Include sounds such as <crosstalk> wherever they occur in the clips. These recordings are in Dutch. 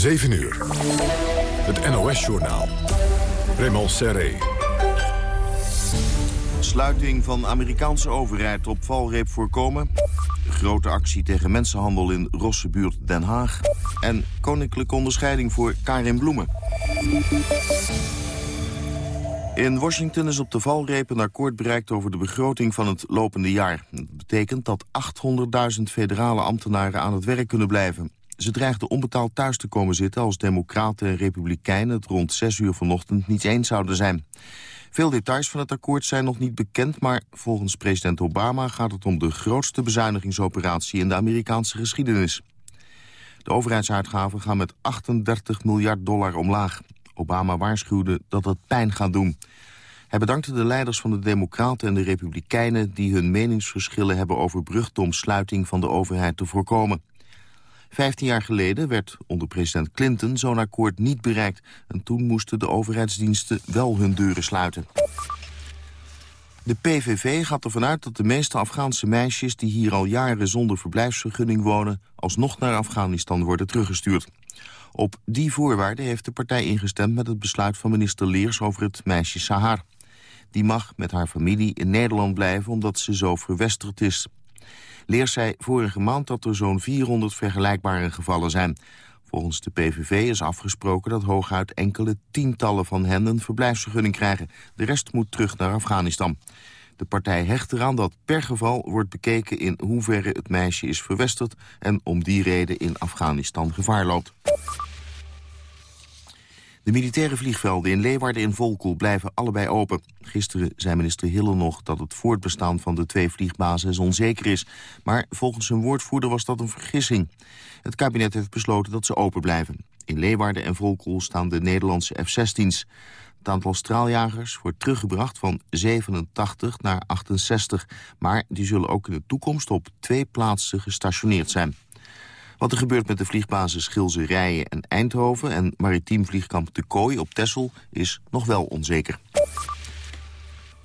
7 uur. Het NOS-journaal. Raymond Serré. Sluiting van Amerikaanse overheid op valreep voorkomen. Grote actie tegen mensenhandel in Rossebuurt Den Haag. En koninklijke onderscheiding voor Karin Bloemen. In Washington is op de valreep een akkoord bereikt over de begroting van het lopende jaar. Dat betekent dat 800.000 federale ambtenaren aan het werk kunnen blijven. Ze dreigden onbetaald thuis te komen zitten als democraten en republikeinen het rond 6 uur vanochtend niet eens zouden zijn. Veel details van het akkoord zijn nog niet bekend, maar volgens president Obama gaat het om de grootste bezuinigingsoperatie in de Amerikaanse geschiedenis. De overheidsuitgaven gaan met 38 miljard dollar omlaag. Obama waarschuwde dat het pijn gaat doen. Hij bedankte de leiders van de Democraten en de Republikeinen... die hun meningsverschillen hebben overbrugd om sluiting van de overheid te voorkomen. Vijftien jaar geleden werd onder president Clinton zo'n akkoord niet bereikt... en toen moesten de overheidsdiensten wel hun deuren sluiten. De PVV gaat ervan uit dat de meeste Afghaanse meisjes... die hier al jaren zonder verblijfsvergunning wonen... alsnog naar Afghanistan worden teruggestuurd. Op die voorwaarden heeft de partij ingestemd met het besluit van minister Leers over het meisje Sahar. Die mag met haar familie in Nederland blijven omdat ze zo verwesterd is. Leers zei vorige maand dat er zo'n 400 vergelijkbare gevallen zijn. Volgens de PVV is afgesproken dat hooguit enkele tientallen van hen een verblijfsvergunning krijgen. De rest moet terug naar Afghanistan. De partij hecht eraan dat per geval wordt bekeken in hoeverre het meisje is verwesterd... en om die reden in Afghanistan gevaar loopt. De militaire vliegvelden in Leeuwarden en Volkel blijven allebei open. Gisteren zei minister Hille nog dat het voortbestaan van de twee vliegbases onzeker is. Maar volgens zijn woordvoerder was dat een vergissing. Het kabinet heeft besloten dat ze open blijven. In Leeuwarden en Volkel staan de Nederlandse F-16's. Het aantal straaljagers wordt teruggebracht van 87 naar 68. Maar die zullen ook in de toekomst op twee plaatsen gestationeerd zijn. Wat er gebeurt met de vliegbasis Gilze Rijen en Eindhoven... en maritiem vliegkamp De Kooi op Texel is nog wel onzeker.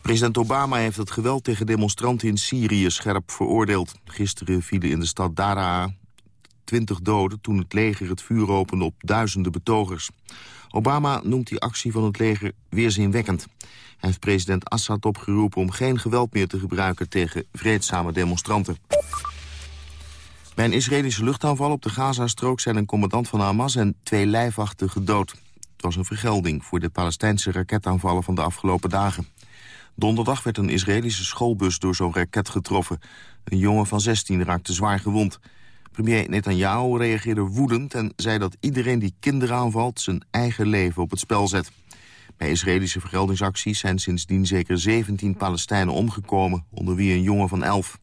President Obama heeft het geweld tegen demonstranten in Syrië scherp veroordeeld. Gisteren vielen in de stad Daraa 20 doden toen het leger het vuur opende op duizenden betogers. Obama noemt die actie van het leger weerzinwekkend. Hij heeft president Assad opgeroepen om geen geweld meer te gebruiken tegen vreedzame demonstranten. Bij een Israëlische luchtaanval op de Gazastrook zijn een commandant van Hamas en twee lijfwachten gedood. Het was een vergelding voor de Palestijnse raketaanvallen van de afgelopen dagen. Donderdag werd een Israëlische schoolbus door zo'n raket getroffen. Een jongen van 16 raakte zwaar gewond. Premier Netanyahu reageerde woedend en zei dat iedereen die kinderen aanvalt... zijn eigen leven op het spel zet. Bij Israëlische vergeldingsacties zijn sindsdien zeker 17 Palestijnen omgekomen... onder wie een jongen van 11.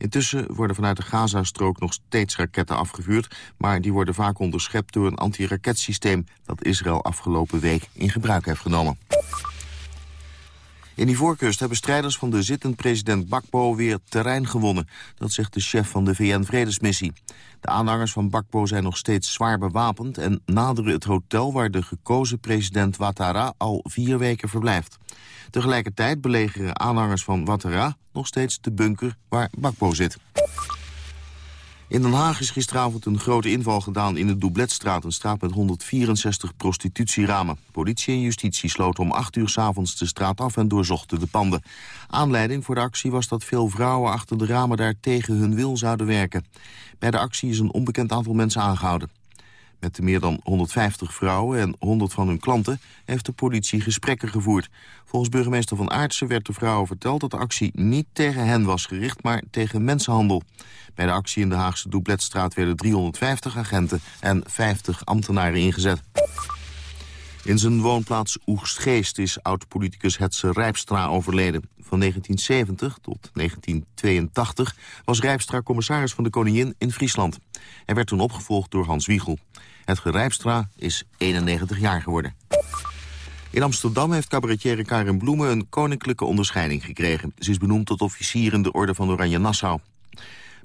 Intussen worden vanuit de Gazastrook nog steeds raketten afgevuurd... maar die worden vaak onderschept door een antiraketsysteem... dat Israël afgelopen week in gebruik heeft genomen. In die voorkust hebben strijders van de zittend president Bakbo weer terrein gewonnen. Dat zegt de chef van de VN-vredesmissie. De aanhangers van Bakbo zijn nog steeds zwaar bewapend... en naderen het hotel waar de gekozen president Ouattara al vier weken verblijft. Tegelijkertijd belegeren aanhangers van Ouattara nog steeds de bunker waar Bakbo zit. In Den Haag is gisteravond een grote inval gedaan in de Doubletstraat... een straat met 164 prostitutieramen. Politie en justitie sloten om 8 uur s avonds de straat af en doorzochten de panden. Aanleiding voor de actie was dat veel vrouwen achter de ramen daar tegen hun wil zouden werken. Bij de actie is een onbekend aantal mensen aangehouden. Met de meer dan 150 vrouwen en 100 van hun klanten heeft de politie gesprekken gevoerd. Volgens burgemeester Van Aartsen werd de vrouwen verteld dat de actie niet tegen hen was gericht, maar tegen mensenhandel. Bij de actie in de Haagse Doubletstraat werden 350 agenten en 50 ambtenaren ingezet. In zijn woonplaats Oegstgeest is oud-politicus Hetze Rijpstra overleden. Van 1970 tot 1982 was Rijpstra commissaris van de Koningin in Friesland. Hij werd toen opgevolgd door Hans Wiegel. Het Rijpstra is 91 jaar geworden. In Amsterdam heeft cabaretier Karin Bloemen een koninklijke onderscheiding gekregen. Ze is benoemd tot officier in de Orde van Oranje Nassau.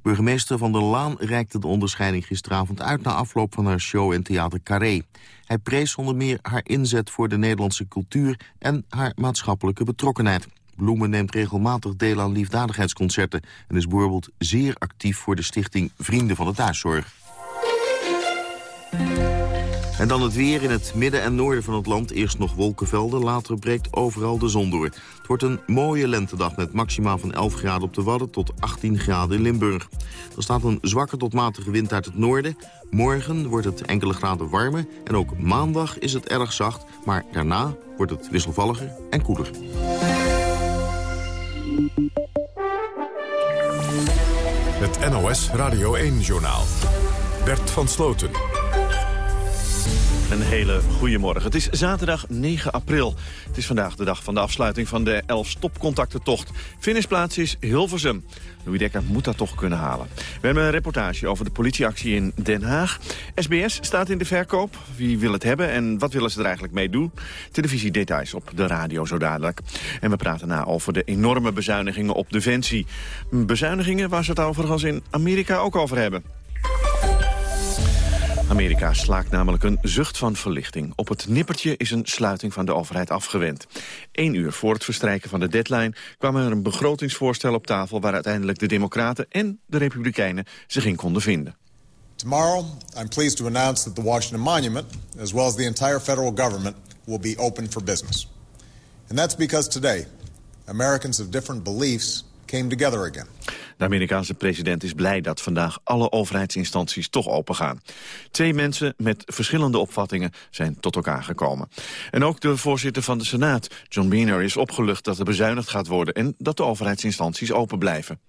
Burgemeester Van der Laan reikte de onderscheiding gisteravond uit... na afloop van haar show in Theater Carré. Hij prees onder meer haar inzet voor de Nederlandse cultuur... en haar maatschappelijke betrokkenheid. Bloemen neemt regelmatig deel aan liefdadigheidsconcerten... en is bijvoorbeeld zeer actief voor de stichting Vrienden van de Thuiszorg. En dan het weer in het midden en noorden van het land. Eerst nog wolkenvelden, later breekt overal de zon door. Het wordt een mooie lentedag met maxima van 11 graden op de Wadden... tot 18 graden in Limburg. Er staat een zwakke tot matige wind uit het noorden. Morgen wordt het enkele graden warmer. En ook maandag is het erg zacht. Maar daarna wordt het wisselvalliger en koeler. Het NOS Radio 1-journaal. Bert van Sloten. Een hele goede morgen. Het is zaterdag 9 april. Het is vandaag de dag van de afsluiting van de 11 stopcontactentocht. Finishplaats is Hilversum. Louis Dekker moet dat toch kunnen halen. We hebben een reportage over de politieactie in Den Haag. SBS staat in de verkoop. Wie wil het hebben en wat willen ze er eigenlijk mee doen? Televisie details op de radio zo dadelijk. En we praten na over de enorme bezuinigingen op Defensie. Bezuinigingen waar ze het overigens in Amerika ook over hebben. Amerika slaakt namelijk een zucht van verlichting. Op het nippertje is een sluiting van de overheid afgewend. Eén uur voor het verstrijken van de deadline kwam er een begrotingsvoorstel op tafel... waar uiteindelijk de Democraten en de Republikeinen zich in konden vinden. Tomorrow, I'm pleased to announce that the Washington Monument, as well as the entire federal government, will be open for business. And that's because today, Americans of different beliefs came together again. De Amerikaanse president is blij dat vandaag alle overheidsinstanties toch opengaan. Twee mensen met verschillende opvattingen zijn tot elkaar gekomen. En ook de voorzitter van de Senaat, John Boehner, is opgelucht dat er bezuinigd gaat worden... en dat de overheidsinstanties open blijven.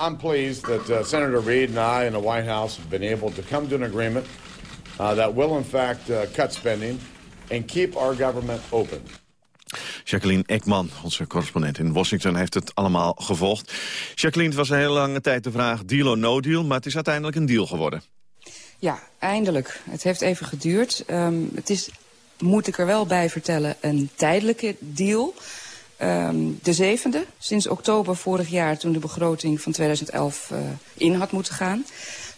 I'm pleased that uh, Senator Reid and I and the White House have been able to come to an agreement uh, that will in fact uh, cut spending and keep our government open. Jacqueline Ekman, onze correspondent in Washington, heeft het allemaal gevolgd. Jacqueline, het was een hele lange tijd de vraag deal or no deal, maar het is uiteindelijk een deal geworden. Ja, eindelijk. Het heeft even geduurd. Um, het is, moet ik er wel bij vertellen, een tijdelijke deal. Um, de zevende, sinds oktober vorig jaar toen de begroting van 2011 uh, in had moeten gaan.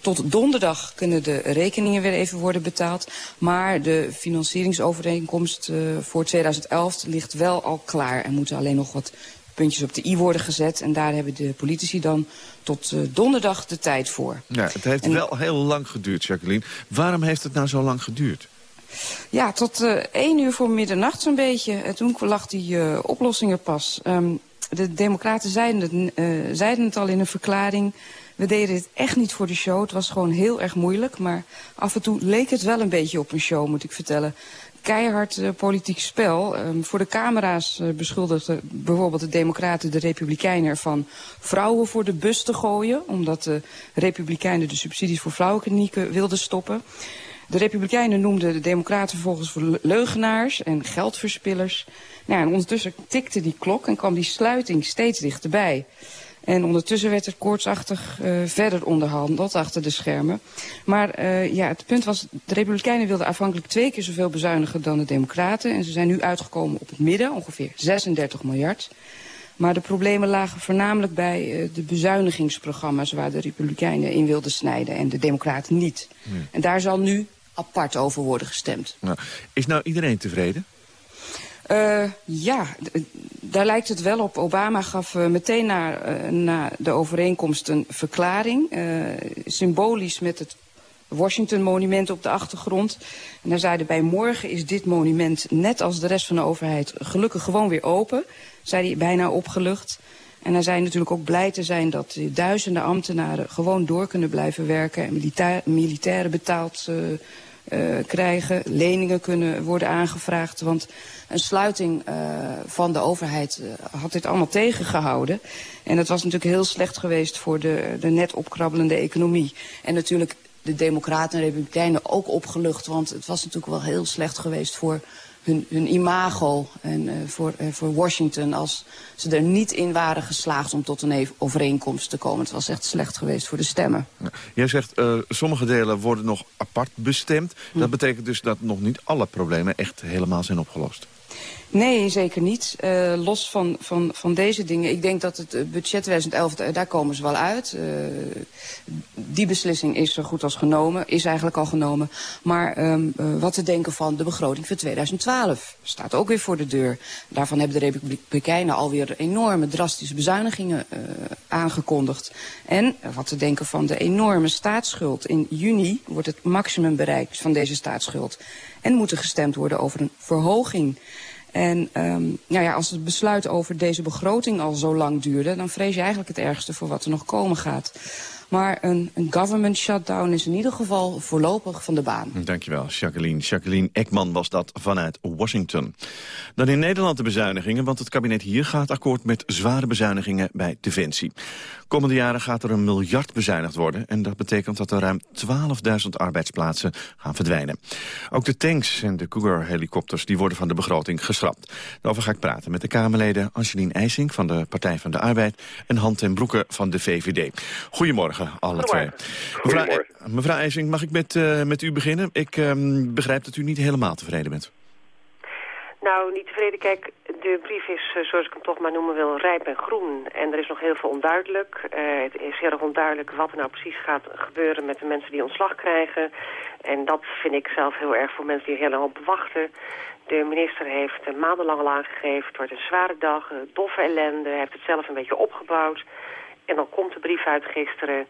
Tot donderdag kunnen de rekeningen weer even worden betaald. Maar de financieringsovereenkomst uh, voor 2011 ligt wel al klaar. Er moeten alleen nog wat puntjes op de i worden gezet. En daar hebben de politici dan tot uh, donderdag de tijd voor. Ja, het heeft en... wel heel lang geduurd, Jacqueline. Waarom heeft het nou zo lang geduurd? Ja, tot uh, één uur voor middernacht zo'n beetje. En toen lag die uh, oplossing er pas. Um, de democraten zeiden het, zeiden het al in een verklaring. We deden het echt niet voor de show. Het was gewoon heel erg moeilijk. Maar af en toe leek het wel een beetje op een show, moet ik vertellen. Keihard uh, politiek spel. Um, voor de camera's uh, beschuldigden bijvoorbeeld de Democraten de Republikeinen ervan vrouwen voor de bus te gooien. Omdat de Republikeinen de subsidies voor vrouwenklinieken wilden stoppen. De Republikeinen noemden de Democraten vervolgens leugenaars en geldverspillers. Nou, en ondertussen tikte die klok en kwam die sluiting steeds dichterbij. En ondertussen werd er koortsachtig uh, verder onderhandeld achter de schermen. Maar uh, ja, het punt was, de Republikeinen wilden afhankelijk twee keer zoveel bezuinigen dan de Democraten. En ze zijn nu uitgekomen op het midden, ongeveer 36 miljard. Maar de problemen lagen voornamelijk bij uh, de bezuinigingsprogramma's waar de Republikeinen in wilden snijden en de Democraten niet. Hmm. En daar zal nu apart over worden gestemd. Nou, is nou iedereen tevreden? Uh, ja, daar lijkt het wel op. Obama gaf uh, meteen na, uh, na de overeenkomst een verklaring. symbolisch met het Washington-monument op de achtergrond. En hij zei bij morgen is dit monument, net als de rest van de overheid, gelukkig gewoon weer open. Zei hij bijna opgelucht. En hij zei natuurlijk ook blij te zijn dat duizenden ambtenaren gewoon door kunnen blijven werken. En militair, militairen betaald krijgen. Leningen kunnen worden aangevraagd. Want een sluiting uh, van de overheid uh, had dit allemaal tegengehouden. En dat was natuurlijk heel slecht geweest voor de, de net opkrabbelende economie. En natuurlijk de democraten en republikeinen ook opgelucht. Want het was natuurlijk wel heel slecht geweest voor hun, hun imago en uh, voor, uh, voor Washington als ze er niet in waren geslaagd om tot een overeenkomst te komen. Het was echt slecht geweest voor de stemmen. Ja. Jij zegt uh, sommige delen worden nog apart bestemd. Hm. Dat betekent dus dat nog niet alle problemen echt helemaal zijn opgelost. Nee, zeker niet. Uh, los van, van, van deze dingen. Ik denk dat het budget 2011, daar komen ze wel uit. Uh, die beslissing is zo goed als genomen, is eigenlijk al genomen. Maar um, uh, wat te denken van de begroting voor 2012 staat ook weer voor de deur. Daarvan hebben de Republikeinen alweer enorme drastische bezuinigingen aangekondigd. En wat te denken van de enorme staatsschuld. In juni wordt het maximum bereikt van deze staatsschuld. En moet er gestemd worden over een verhoging. En um, nou ja, als het besluit over deze begroting al zo lang duurde... dan vrees je eigenlijk het ergste voor wat er nog komen gaat. Maar een, een government shutdown is in ieder geval voorlopig van de baan. Dankjewel, Jacqueline. Jacqueline Ekman was dat vanuit Washington. Dan in Nederland de bezuinigingen, want het kabinet hier gaat akkoord met zware bezuinigingen bij Defensie. Komende jaren gaat er een miljard bezuinigd worden en dat betekent dat er ruim 12.000 arbeidsplaatsen gaan verdwijnen. Ook de tanks en de Cougar-helikopters die worden van de begroting geschrapt. Daarover ga ik praten met de Kamerleden Angelien IJsink van de Partij van de Arbeid en Han ten Broeke van de VVD. Goedemorgen alle twee. Mevrouw, mevrouw IJsing, mag ik met, uh, met u beginnen? Ik um, begrijp dat u niet helemaal tevreden bent. Nou, niet tevreden. Kijk, de brief is, uh, zoals ik hem toch maar noemen wil, rijp en groen. En er is nog heel veel onduidelijk. Uh, het is heel erg onduidelijk wat er nou precies gaat gebeuren met de mensen die ontslag krijgen. En dat vind ik zelf heel erg voor mensen die er heel lang op wachten. De minister heeft maandenlang al aangegeven, het wordt een zware dag, doffe ellende. Hij heeft het zelf een beetje opgebouwd. En dan komt de brief uit gisteren.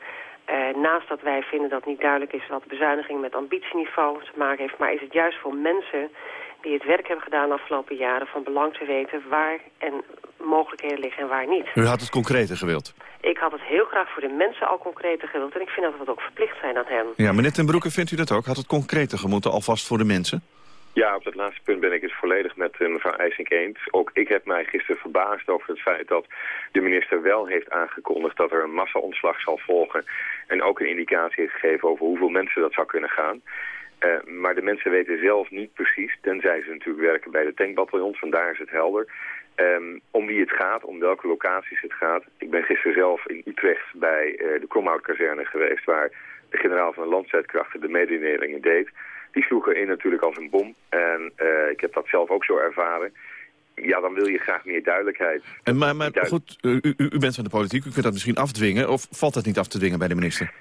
Uh, naast dat wij vinden dat niet duidelijk is wat bezuiniging met ambitieniveau te maken heeft. Maar is het juist voor mensen die het werk hebben gedaan de afgelopen jaren van belang te weten waar en mogelijkheden liggen en waar niet. U had het concreter gewild? Ik had het heel graag voor de mensen al concreter gewild en ik vind dat we dat ook verplicht zijn aan hen. Ja, meneer Ten Broeke, vindt u dat ook? Had het concreter gemoeten alvast voor de mensen? Ja, op dat laatste punt ben ik het volledig met mevrouw IJsink eens. Ook ik heb mij gisteren verbaasd over het feit dat de minister wel heeft aangekondigd dat er een massa-ontslag zal volgen. En ook een indicatie heeft gegeven over hoeveel mensen dat zou kunnen gaan. Uh, maar de mensen weten zelf niet precies, tenzij ze natuurlijk werken bij de tankbataljons, vandaar is het helder. Um, om wie het gaat, om welke locaties het gaat. Ik ben gisteren zelf in Utrecht bij uh, de Kromhoutkazerne geweest, waar de generaal van de landstrijdkrachten de mededelingen deed die sloeg erin natuurlijk als een bom. En uh, ik heb dat zelf ook zo ervaren. Ja, dan wil je graag meer duidelijkheid. En maar maar goed, u, u, u bent van de politiek, u kunt dat misschien afdwingen. Of valt dat niet af te dwingen bij de minister?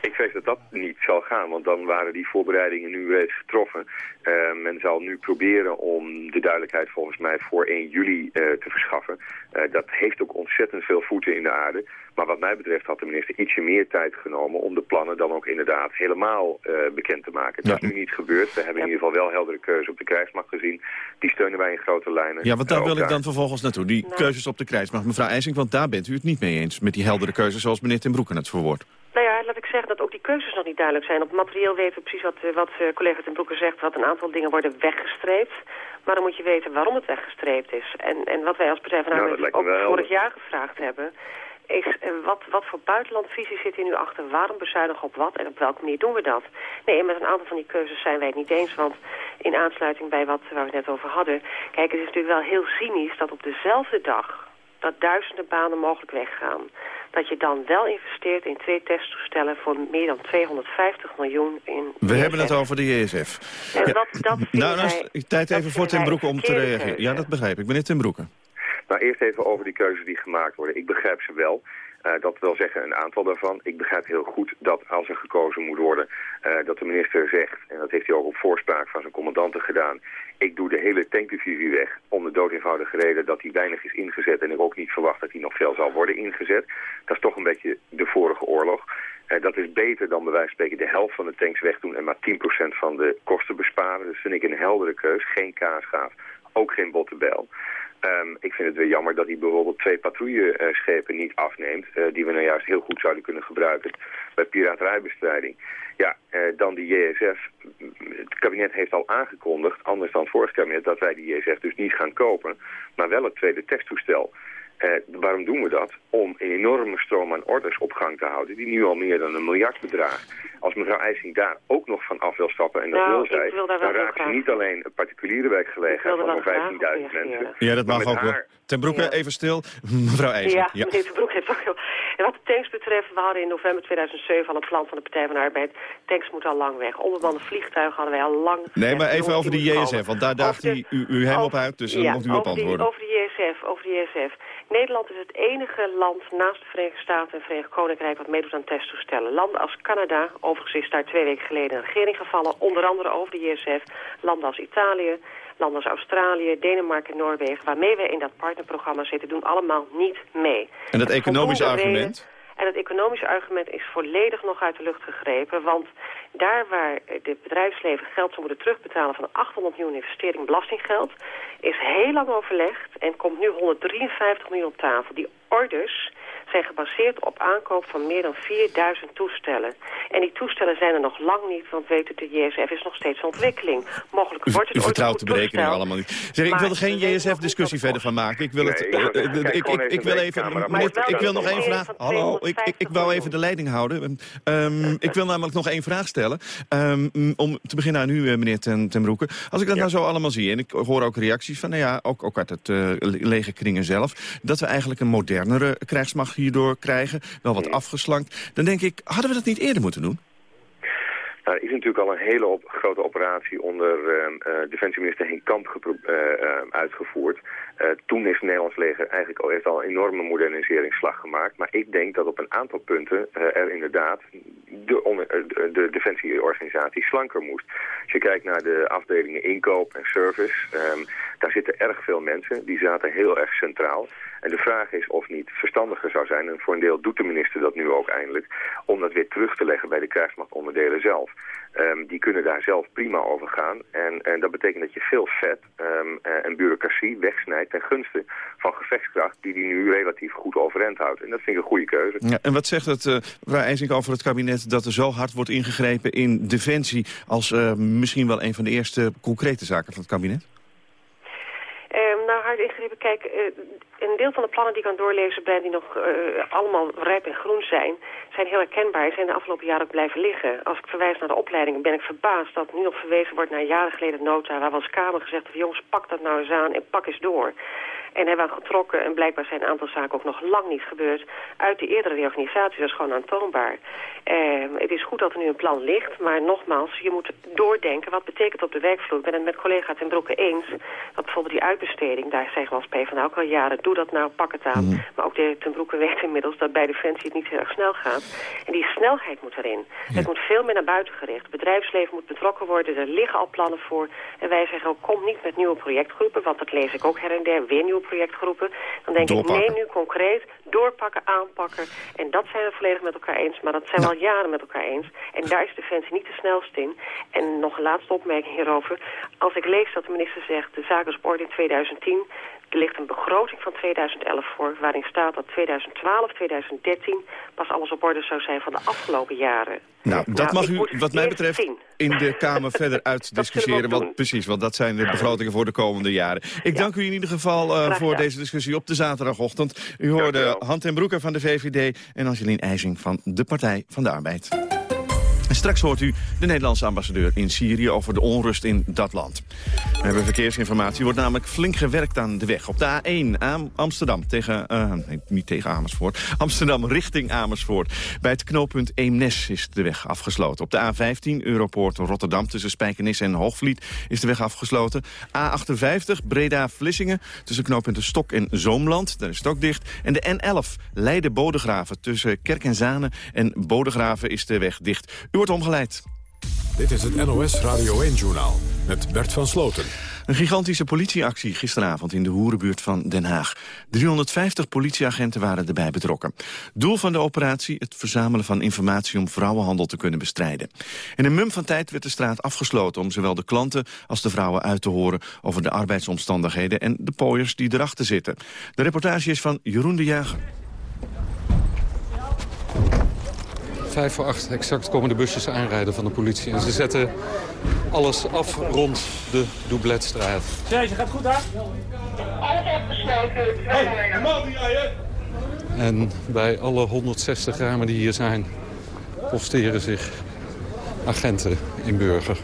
Ik vrees dat dat niet zal gaan, want dan waren die voorbereidingen nu reeds getroffen. Uh, men zal nu proberen om de duidelijkheid volgens mij voor 1 juli uh, te verschaffen. Uh, dat heeft ook ontzettend veel voeten in de aarde. Maar wat mij betreft had de minister ietsje meer tijd genomen om de plannen dan ook inderdaad helemaal bekend te maken. Dat is nu niet gebeurd. We hebben in ieder geval wel heldere keuze op de krijgsmacht gezien. Die steunen wij in grote lijnen. Ja, want daar wil ik dan vervolgens naartoe. Die nou. keuzes op de krijgsmacht. Mevrouw IJsink, want daar bent u het niet mee eens met die heldere keuzes zoals meneer Ten Broeke het verwoordt. Nou ja, laat ik zeggen dat ook die keuzes nog niet duidelijk zijn. Op materieel weten we precies wat, eh, wat uh, collega ten Broeke zegt, wat een aantal dingen worden weggestreept. Maar dan moet je weten waarom het weggestreept is. En, en wat wij als Partij van nou, ook vorig jaar gevraagd hebben... is uh, wat, wat voor buitenlandvisie zit hier nu achter? Waarom bezuinigen op wat en op welke manier doen we dat? Nee, en met een aantal van die keuzes zijn wij het niet eens. Want in aansluiting bij wat waar we het net over hadden... Kijk, het is natuurlijk wel heel cynisch dat op dezelfde dag... dat duizenden banen mogelijk weggaan dat je dan wel investeert in twee testtoestellen voor meer dan 250 miljoen in We hebben het over de JSF. En ja. dat, dat nou, nou tijd even voor Ten Broeke om te reageren. Ja, dat begrijp ik. Meneer Ten Broeke. Nou, eerst even over die keuzes die gemaakt worden. Ik begrijp ze wel. Uh, dat wil zeggen een aantal daarvan. Ik begrijp heel goed dat als er gekozen moet worden, uh, dat de minister zegt, en dat heeft hij ook op voorspraak van zijn commandanten gedaan, ik doe de hele tankdivisie weg om de doodeenvoudige reden dat hij weinig is ingezet en ik ook niet verwacht dat hij nog veel zal worden ingezet. Dat is toch een beetje de vorige oorlog. Uh, dat is beter dan bij wijze van spreken de helft van de tanks wegdoen en maar 10% van de kosten besparen. Dus vind ik een heldere keus. Geen kaasgaaf, ook geen bottebel. Um, ik vind het weer jammer dat hij bijvoorbeeld twee patrouilleschepen niet afneemt... Uh, die we nou juist heel goed zouden kunnen gebruiken bij piraterijbestrijding. Ja, uh, dan die JSF. Het kabinet heeft al aangekondigd, anders dan het vorige kabinet... dat wij die JSF dus niet gaan kopen, maar wel het tweede testtoestel. Waarom doen we dat? Om een enorme stroom aan orders op gang te houden, die nu al meer dan een miljard bedraagt. Als mevrouw IJsing daar ook nog van af wil stappen, en dat Nou, wil zij, wil daar dan wel raakt ze niet alleen een particuliere werkgelegenheid van wel zo'n graag 15.000 op reageren. mensen. Ja, dat mag ook wel. Ten Broeke, Ja. even stil. <laughs> Mevrouw IJzer. Ja, Ja. meneer de Broek heeft ook heel... En wat de tanks betreft, we hadden in november 2007 al een plan van de Partij van de Arbeid. Tanks moeten al lang weg. Onbemande vliegtuigen hadden wij al lang... Nee, maar even over die JSF, want daar daagt u, u hem op uit, dus dan ja, moet u op over die- antwoorden. Over de JSF, over de JSF. Nederland is het enige land naast de Verenigde Staten en Verenigd Koninkrijk wat meedoet aan testtoestellen. Landen als Canada, overigens is daar twee weken geleden een regering gevallen, onder andere over de JSF. Landen als Italië, landen als Australië, Denemarken en Noorwegen, waarmee wij in dat partnerprogramma zitten, doen allemaal niet mee. En dat is economische argument? reden- En het economische argument is volledig nog uit de lucht gegrepen. Want daar waar het bedrijfsleven geld zou moeten terugbetalen van 800 miljoen investering belastinggeld, is heel lang overlegd en komt nu 153 miljoen op tafel. Die orders zijn gebaseerd op aankoop van meer dan 4000 toestellen. En die toestellen zijn er nog lang niet, want u, de JSF is nog steeds in ontwikkeling. Mogelijk wordt het u ooit een vertrouwt de toestel. allemaal niet. Zeg, ik wil er geen weten JSF-discussie verder van maken. Ik wil het... Nee, eh, ik- eh, ik, ik, wil even... ik wil nog één vraag... Hallo, ik, ik, ik wou even de leiding houden. Ehm, ik wil namelijk nog één vraag stellen. Ehm, om te beginnen aan u, eh, meneer Ten, ten Broeke. Als ik dat nou zo allemaal zie, en ik hoor ook reacties van... nou ja, ook, ook uit het lege kringen zelf... dat we eigenlijk een modernere krijgsmacht hierdoor krijgen. Wel wat afgeslankt. Dan denk ik, hadden we dat niet eerder moeten doen? Er is natuurlijk al een hele grote operatie onder ehm, eh, defensieminister Henk Kamp eh, eh, uitgevoerd. Eh, toen is het Nederlands leger eigenlijk al, heeft een enorme moderniseringsslag gemaakt. Maar ik denk dat op een aantal punten eh, er inderdaad eh, de, de defensieorganisatie slanker moest. Als je kijkt naar de afdelingen inkoop en service, ehm, daar zitten erg veel mensen. Die zaten heel erg centraal. En de vraag is of niet verstandiger zou zijn, en voor een deel doet de minister dat nu ook eindelijk, om dat weer terug te leggen bij de krijgsmachtonderdelen zelf. Ehm, die kunnen daar zelf prima over gaan. En, en dat betekent dat je veel vet ehm, eh, en bureaucratie wegsnijdt ten gunste van gevechtskracht die die nu relatief goed overeind houdt. En dat vind ik een goede keuze. Ja, en wat zegt het, uh, mevrouw IJsink, over het kabinet... dat er zo hard wordt ingegrepen in defensie... als uh, misschien wel een van de eerste concrete zaken van het kabinet? Um, nou, hard ingrepen. Kijk, uh, een deel van de plannen die ik aan doorlezen ben... die nog uh, allemaal rijp en groen zijn... zijn heel herkenbaar en zijn de afgelopen jaren ook blijven liggen. Als ik verwijs naar de opleidingen ben ik verbaasd... dat nu nog verwezen wordt naar jaren geleden nota... waar we als Kamer gezegd hebben... jongens, pak dat nou eens aan en pak eens door... En hebben we getrokken en blijkbaar zijn een aantal zaken ook nog lang niet gebeurd uit de eerdere reorganisatie. Dat is gewoon aantoonbaar. Eh, het is goed dat er nu een plan ligt, maar nogmaals, je moet doordenken wat betekent op de werkvloer. Ik ben het met collega Ten Broeke eens dat bijvoorbeeld die uitbesteding, daar zeggen we als PvdA ook al jaren, doe dat nou, pak het aan. Mm. Maar ook de Ten Broeke weet inmiddels dat bij Defensie het niet heel erg snel gaat. En die snelheid moet erin. Ja. Het moet veel meer naar buiten gericht. Het bedrijfsleven moet betrokken worden, er liggen al plannen voor. En wij zeggen ook, kom niet met nieuwe projectgroepen, want dat lees ik ook her en der, weer nieuwe projectgroepen. Dan denk doorpakken. ik, nee, nu concreet, doorpakken, aanpakken. En dat zijn we volledig met elkaar eens, maar dat zijn we al jaren met elkaar eens. En daar is Defensie niet de snelst in. En nog een laatste opmerking hierover. Als ik lees dat de minister zegt, de zaak is op orde in 2010... Er ligt een begroting van 2011 voor, waarin staat dat 2012, 2013 pas alles op orde zou zijn van de afgelopen jaren. Nou, dat Nou, mag u wat mij betreft zien. in de Kamer <laughs> verder uitdiscussiëren. Want, precies, want dat zijn de begrotingen voor de komende jaren. Ik dank u in ieder geval uh, Graag voor deze discussie op de zaterdagochtend. U hoorde. Hand en Broeke van de VVD en Angelien IJzing van de Partij van de Arbeid. En straks hoort u de Nederlandse ambassadeur in Syrië over de onrust in dat land. We hebben verkeersinformatie. Er wordt namelijk flink gewerkt aan de weg. Op de A1 Am Amsterdam tegen, uh, nee, niet tegen Amersfoort. <laughs> Amsterdam richting Amersfoort. Bij het knooppunt Eemnes is de weg afgesloten. Op de A15 Europoort Rotterdam tussen Spijkenisse en Hoogvliet is de weg afgesloten. A58 Breda-Vlissingen tussen knooppunten Stok en Zoomland. Daar is het ook dicht. En de N11 Leiden-Bodegraven tussen Kerk en Zanen en Bodegraven is de weg dicht. Wordt omgeleid. Dit is het NOS Radio 1-journaal met Bert van Sloten. Een gigantische politieactie gisteravond in de Hoerenbuurt van Den Haag. 350 politieagenten waren erbij betrokken. Doel van de operatie het verzamelen van informatie om vrouwenhandel te kunnen bestrijden. In een mum van tijd werd de straat afgesloten om zowel de klanten als de vrouwen uit te horen over de arbeidsomstandigheden en de pooiers die erachter zitten. De reportage is van Jeroen de Jager. Vijf voor acht exact komen de busjes aanrijden van de politie. En ze zetten alles af rond de Doubletstraat. Jeetje, gaat goed daar? En bij alle 160 ramen die hier zijn, posteren zich agenten in Burger.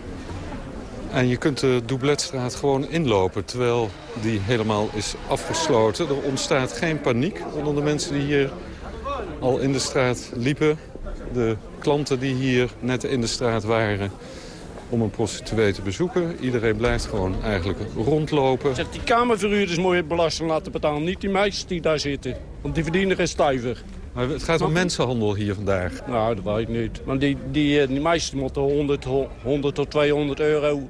En je kunt de Doubletstraat gewoon inlopen, terwijl die helemaal is afgesloten. Er ontstaat geen paniek onder de mensen die hier al in de straat liepen. De klanten die hier net in de straat waren om een prostituee te bezoeken. Iedereen blijft gewoon eigenlijk rondlopen. Zegt die kamerverhuurders mooi belasting laten betalen. Niet die meisjes die daar zitten. Want die verdienen geen stuiver. Maar het gaat om mensenhandel hier vandaag. Nou, dat weet ik niet. Want die, die, eh, die meisjes moeten 100, 100 tot 200 euro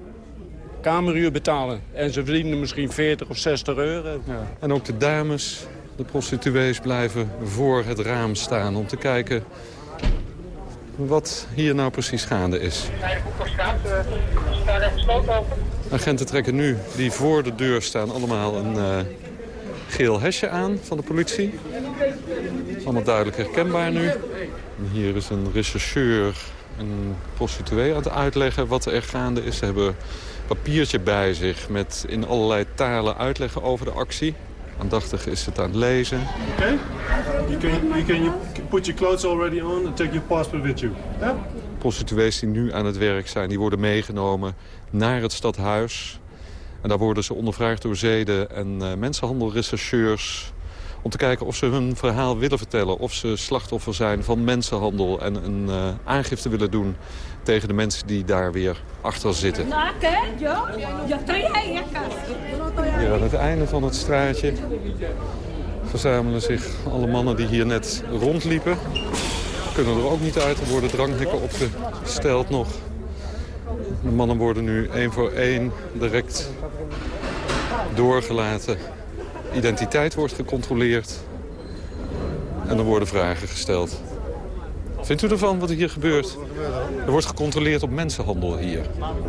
kamerhuur betalen. En ze verdienen misschien 40 of 60 euro. Ja. En ook de dames, de prostituees, blijven voor het raam staan... om te kijken wat hier nou precies gaande is. Agenten trekken nu, die voor de deur staan, allemaal een uh, geel hesje aan van de politie. Allemaal duidelijk herkenbaar nu. Hier is een rechercheur een prostituee aan het uitleggen wat er gaande is. Ze hebben papiertje bij zich met in allerlei talen uitleggen over de actie. Aandachtig is het aan het lezen. Oké. Okay. You can, you can put your clothes already on and take your passport with you. Yeah? Prostituees die nu aan het werk zijn, die worden meegenomen naar het stadhuis. En daar worden ze ondervraagd door zeden- en uh, mensenhandelrechercheurs... om te kijken of ze hun verhaal willen vertellen. Of ze slachtoffer zijn van mensenhandel en een uh, aangifte willen doen tegen de mensen die daar weer achter zitten. Hier aan het einde van het straatje verzamelen zich alle mannen die hier net rondliepen. Kunnen er ook niet uit, er worden dranghekken opgesteld nog. De mannen worden nu één voor één direct doorgelaten. Identiteit wordt gecontroleerd. En er worden vragen gesteld. Vindt u ervan wat er hier gebeurt? Er wordt gecontroleerd op mensenhandel hier.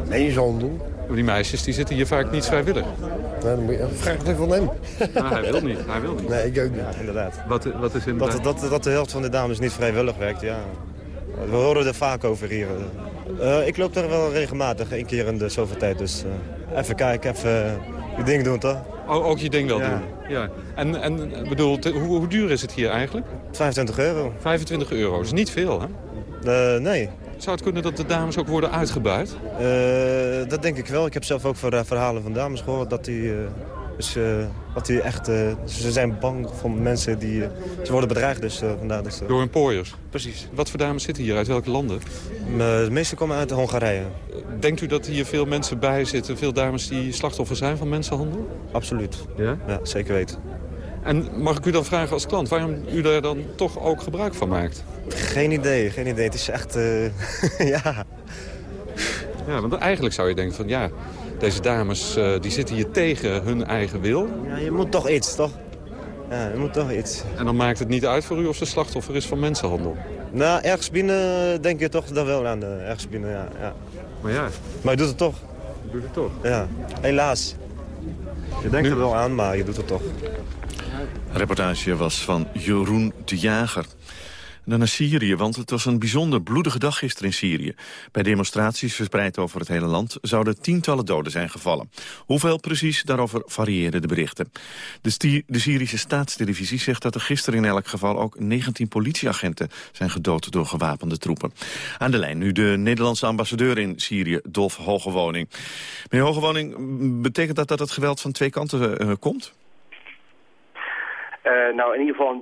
Mensenhandel? Die meisjes die zitten hier vaak niet vrijwillig. Nee, dan moet je, vraag het even van hem. Hij wil niet, hij wil niet. Nee, ik ook niet. Ja, inderdaad. Wat, wat is inderdaad? Dat, dat, dat de helft van de dames niet vrijwillig werkt, ja. We horen er vaak over hier. Uh, ik loop er wel regelmatig, één keer in de zoveel tijd. Dus uh, even kijken, even je ding doen, toch? Oh, ook je ding wel ja. doen? Ja. En, en bedoel, hoe, hoe duur is het hier eigenlijk? 25 euro. 25 euro, dat is niet veel, hè? Uh, nee. Zou het kunnen dat de dames ook worden uitgebuit? Uh, dat denk ik wel. Ik heb zelf ook verhalen van dames gehoord dat die... Uh, dus, uh, dat die echt, ze zijn bang voor mensen die... ze worden bedreigd, dus vandaar. Dus, Door hun pooiers? Precies. Wat voor dames zitten hier? Uit welke landen? de meeste komen uit Hongarije. Denkt u dat hier veel mensen bij zitten, veel dames die slachtoffer zijn van mensenhandel? Absoluut. Ja? Ja, zeker weten. En mag ik u dan vragen als klant waarom u daar dan toch ook gebruik van maakt? Geen idee, geen idee. Het is echt, uh, <laughs> ja... Ja, want eigenlijk zou je denken van ja, deze dames uh, die zitten hier tegen hun eigen wil. Ja, je moet toch iets, toch? Ja, je moet toch iets. En dan maakt het niet uit voor u of ze slachtoffer is van mensenhandel? Nou, ergens binnen denk je toch dat wel aan. De, ergens binnen, ja, ja. Maar ja. Maar je doet het toch. Je doet het toch? Ja, helaas. Je denkt nu... er wel aan, maar je doet het toch. reportage was van Jeroen de Jager. Dan naar Syrië, want het was een bijzonder bloedige dag gisteren in Syrië. Bij demonstraties verspreid over het hele land zouden tientallen doden zijn gevallen. Hoeveel precies, daarover variëren de berichten. De, de Syrische staatstelevisie zegt dat er gisteren in elk geval ook 19 politieagenten zijn gedood door gewapende troepen. Aan de lijn nu de Nederlandse ambassadeur in Syrië, Dolf Hogewoning. Meneer Hogewoning, betekent dat dat het geweld van twee kanten uh, komt? Uh, nou, in ieder geval in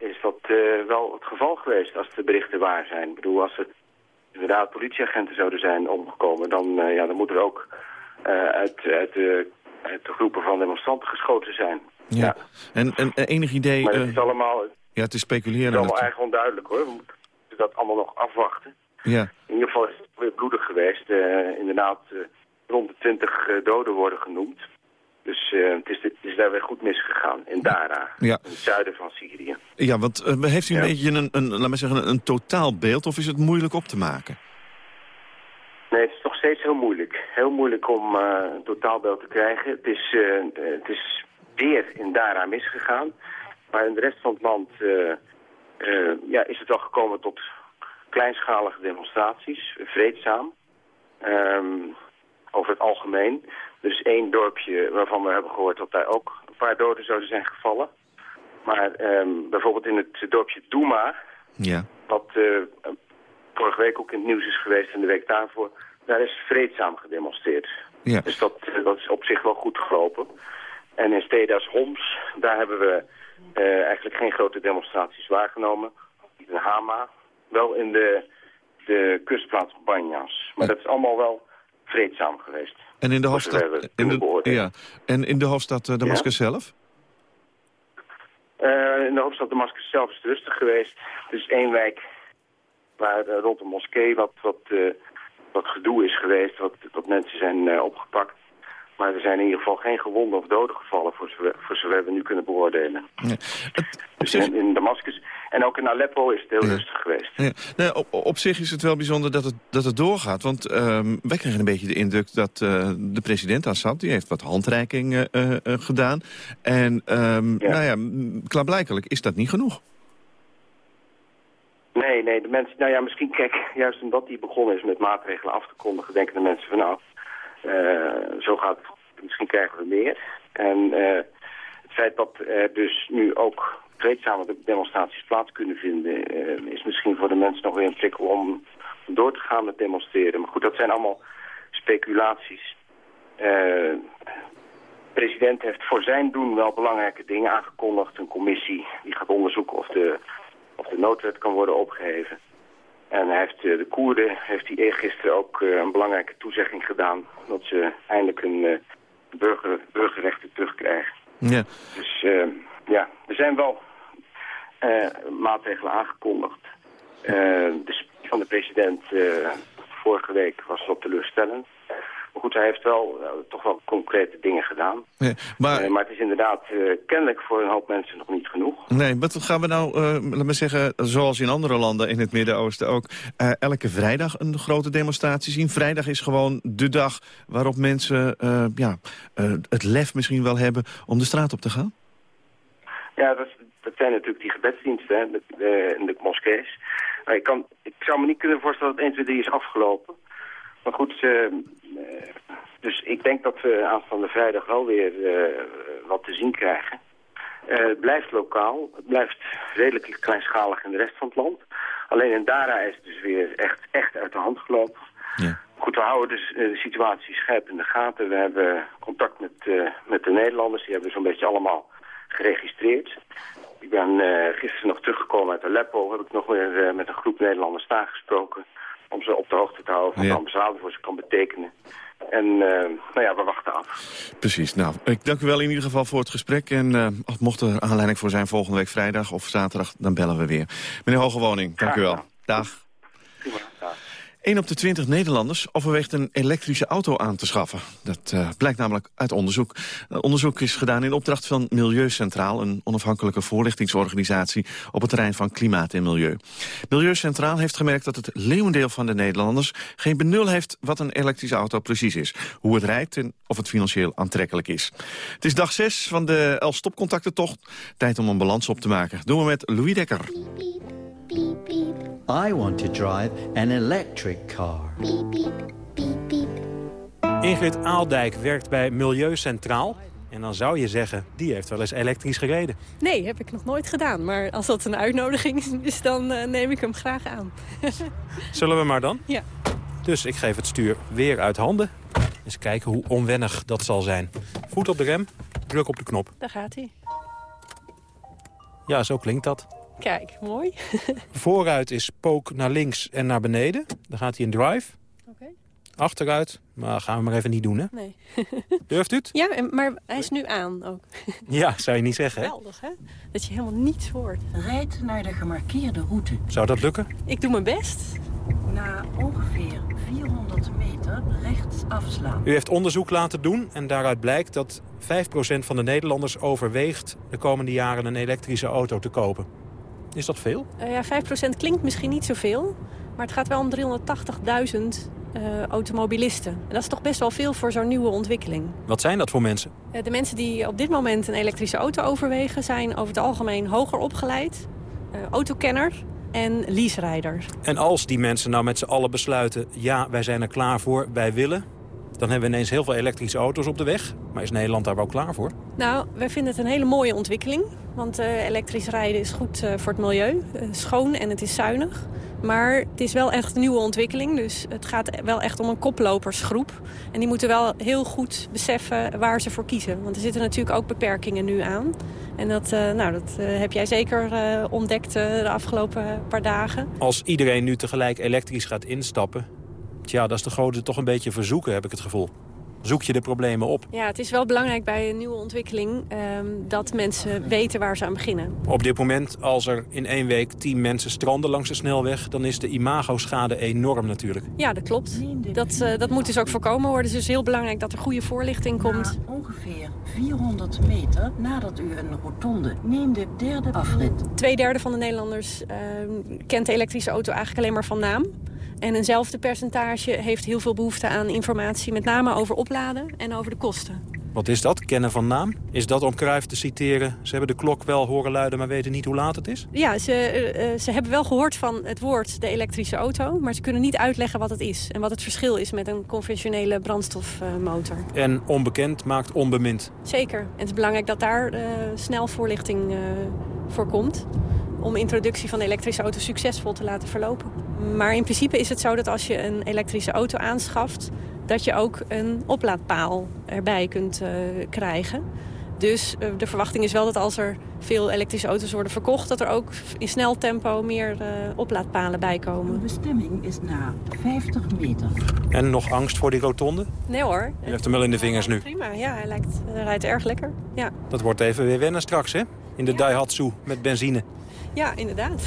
is dat uh, wel het geval geweest als de berichten waar zijn. Ik bedoel, als er inderdaad politieagenten zouden zijn omgekomen... dan, uh, ja, dan moet er ook uh, uit, uit, de, uit de groepen van demonstranten geschoten zijn. Ja. ja. En, en enig idee... Maar het is allemaal... Ja, het is speculeren. Het is allemaal eigenlijk onduidelijk, hoor. We moeten dat allemaal nog afwachten. Ja. In ieder geval is het weer bloedig geweest. inderdaad, rond de twintig doden worden genoemd. Dus uh, het, is, het, is, daar weer goed misgegaan, in Dara, ja. in het zuiden van Syrië. Ja, want uh, heeft u een ja. beetje een, een, laat maar zeggen, een totaalbeeld of is het moeilijk op te maken? Nee, het is nog steeds heel moeilijk. Heel moeilijk om uh, een totaalbeeld te krijgen. Het is, het is weer in Dara misgegaan. Maar in de rest van het land ja, is het wel gekomen tot kleinschalige demonstraties, vreedzaam. Um, over het algemeen. Is één dorpje waarvan we hebben gehoord dat daar ook een paar doden zouden zijn gevallen. Maar ehm, bijvoorbeeld in het dorpje Douma, Ja. wat eh, vorige week ook in het nieuws is geweest en de week daarvoor, daar is vreedzaam gedemonstreerd. Ja. Dus dat, eh, dat is op zich wel goed gelopen. En in steden als Homs, daar hebben we eh, eigenlijk geen grote demonstraties waargenomen. In Hama, wel in de, de kustplaats Banjas. Maar dat is allemaal wel vreedzaam geweest. En in de hoofdstad, in de, ja. en in de hoofdstad eh, Damascus zelf? Eh, in de hoofdstad Damascus zelf is het rustig geweest. Er is één wijk waar eh, rond de moskee wat, wat, wat gedoe is geweest, wat, wat mensen zijn opgepakt. Maar er zijn in ieder geval geen gewonden of doden gevallen, voor zover, voor zover we nu kunnen beoordelen. Dus in, in Damascus en ook in Aleppo is het heel rustig geweest. Ja. Op, op zich is het wel bijzonder dat het, dat het doorgaat. Want ehm, wij kregen een beetje de indruk dat eh, de president Assad... die heeft wat handreiking eh, eh, eh, gedaan. En ehm, nou ja, klaarblijkelijk is dat niet genoeg. Nee, nee, de mensen, nou ja, misschien, kijk, <laughs> juist omdat hij begonnen is met maatregelen af te kondigen, denken de mensen van nou, zo gaat het, misschien krijgen we meer. En eh, het feit dat er dus nu ook vreedzame demonstraties plaats kunnen vinden, eh, is misschien voor de mensen nog weer een prikkel om door te gaan met demonstreren. Maar goed, dat zijn allemaal speculaties. Eh, de president heeft voor zijn doen wel belangrijke dingen aangekondigd. Een commissie die gaat onderzoeken of de, of de noodwet kan worden opgeheven. En hij heeft, eh, de Koerden heeft hij eergisteren ook eh, een belangrijke toezegging gedaan... dat ze eindelijk hun eh, burger, burgerrechten terugkrijgen. Ja. Dus ja, er zijn wel maatregelen aangekondigd. De speech van de president vorige week was wat teleurstellend. Maar goed, hij heeft wel eh, toch wel concrete dingen gedaan. Ja, maar, Eh, maar het is inderdaad eh, kennelijk voor een hoop mensen nog niet genoeg. Nee, wat gaan we nou, laat me zeggen, zoals in andere landen in het Midden-Oosten ook... elke vrijdag een grote demonstratie zien? Vrijdag is gewoon de dag waarop mensen ja, het lef misschien wel hebben om de straat op te gaan? Ja, dat, dat zijn natuurlijk die gebedsdiensten hè, de, de- in de moskees. Maar ik, kan, ik zou me niet kunnen voorstellen dat 1, 2, 3 is afgelopen. Maar goed, eh, dus ik denk dat we aanstaande vrijdag wel weer eh, wat te zien krijgen. Eh, het blijft lokaal, het blijft redelijk kleinschalig in de rest van het land. Alleen in Dara is het dus weer echt, echt uit de hand gelopen. Goed, we houden dus de situatie scherp in de gaten. We hebben contact met, met de Nederlanders. Die hebben we zo'n beetje allemaal geregistreerd. Ik ben gisteren nog teruggekomen uit Aleppo. Heb ik nog weer met een groep Nederlanders nagesproken. Om ze op de hoogte te houden van Ja. de ambassade voor ze kan betekenen. En eh, nou ja, we wachten af. Precies. Nou, ik dank u wel in ieder geval voor het gesprek. En als mocht er aanleiding voor zijn volgende week vrijdag of zaterdag, dan bellen we weer. Meneer Hogewoning, dank u wel. Dag. 1 op de 20 Nederlanders overweegt een elektrische auto aan te schaffen. Dat eh, blijkt namelijk uit onderzoek. Uh, onderzoek is gedaan in opdracht van Milieucentraal... een onafhankelijke voorlichtingsorganisatie op het terrein van klimaat en milieu. Milieucentraal heeft gemerkt dat het leeuwendeel van de Nederlanders... geen benul heeft wat een elektrische auto precies is. Hoe het rijdt en of het financieel aantrekkelijk is. Het is dag 6 van de El Stopcontactentocht. Tijd om een balans op te maken. Doen we met Louis Dekker. I want to drive an electric car. Ingrid Aaldijk werkt bij Milieucentraal. En dan zou je zeggen, die heeft wel eens elektrisch gereden. Nee, heb ik nog nooit gedaan. Maar als dat een uitnodiging is, dan eh, neem ik hem graag aan. <laughs> Zullen we maar dan? Ja. Dus ik geef het stuur weer uit handen. Eens kijken hoe onwennig dat zal zijn. Voet op de rem, druk op de knop. Daar gaat hij. Ja, zo klinkt dat. Kijk, mooi. <laughs> Vooruit is pook naar links en naar beneden. Dan gaat hij in drive. Oké. Achteruit, maar gaan we maar even niet doen, hè? Nee. <laughs> Durft u het? Ja, maar hij is nu aan ook. <laughs> Ja, zou je niet zeggen, hè? Geweldig, hè? Dat je helemaal niets hoort. Rijd naar de gemarkeerde route. Zou dat lukken? Ik doe mijn best. Na ongeveer 400 meter rechts afslaan. U heeft onderzoek laten doen en daaruit blijkt dat 5% van de Nederlanders overweegt de komende jaren een elektrische auto te kopen. Is dat veel? Eh, ja, 5% klinkt misschien niet zoveel. Maar het gaat wel om 380.000 eh, automobilisten. En dat is toch best wel veel voor zo'n nieuwe ontwikkeling. Wat zijn dat voor mensen? Eh, de mensen die op dit moment een elektrische auto overwegen... zijn over het algemeen hoger opgeleid, autokenner en leaserijder. En als die mensen nou met z'n allen besluiten... ja, wij zijn er klaar voor, wij willen... Dan hebben we ineens heel veel elektrische auto's op de weg. Maar is Nederland daar wel klaar voor? Nou, wij vinden het een hele mooie ontwikkeling. Want uh, elektrisch rijden is goed uh, voor het milieu. Uh, schoon en het is zuinig. Maar het is wel echt een nieuwe ontwikkeling. Dus het gaat wel echt om een koplopersgroep. En die moeten wel heel goed beseffen waar ze voor kiezen. Want er zitten natuurlijk ook beperkingen nu aan. En dat, nou, dat heb jij zeker ontdekt de afgelopen paar dagen. Als iedereen nu tegelijk elektrisch gaat instappen... ja, dat is de grote toch een beetje verzoeken, heb ik het gevoel zoek je de problemen op. Ja, het is wel belangrijk bij een nieuwe ontwikkeling... Um, dat mensen weten waar ze aan beginnen. Op dit moment, als er in één week tien mensen stranden langs de snelweg... dan is de imagoschade enorm natuurlijk. Ja, dat klopt. Dat, uh, dat moet dus ook voorkomen worden. Het is dus heel belangrijk dat er goede voorlichting komt. Na ongeveer 400 meter nadat u een rotonde neem de derde afrit. Tweederde van de Nederlanders uh, kent de elektrische auto eigenlijk alleen maar van naam. En eenzelfde percentage heeft heel veel behoefte aan informatie... met name over opladen en over de kosten. Wat is dat, kennen van naam? Is dat om Cruijff te citeren... ze hebben de klok wel horen luiden, maar weten niet hoe laat het is? Ja, ze, uh, ze hebben wel gehoord van het woord de elektrische auto... maar ze kunnen niet uitleggen wat het is... en wat het verschil is met een conventionele brandstofmotor. Uh, en onbekend maakt onbemind. Zeker. En het is belangrijk dat daar uh, snel voorlichting voor komt... om introductie van de elektrische auto succesvol te laten verlopen. Maar in principe is het zo dat als je een elektrische auto aanschaft... dat je ook een oplaadpaal erbij kunt uh, krijgen. Dus uh, de verwachting is wel dat als er veel elektrische auto's worden verkocht... dat er ook in snel tempo meer uh, oplaadpalen bij komen. De bestemming is na 50 meter. En nog angst voor die rotonde? Nee hoor. Je heeft hem wel in de vingers nu. Prima, ja, hij, lijkt, hij rijdt erg lekker. Ja. Dat wordt even weer wennen straks, hè? In de ja. Daihatsu met benzine. Ja, inderdaad.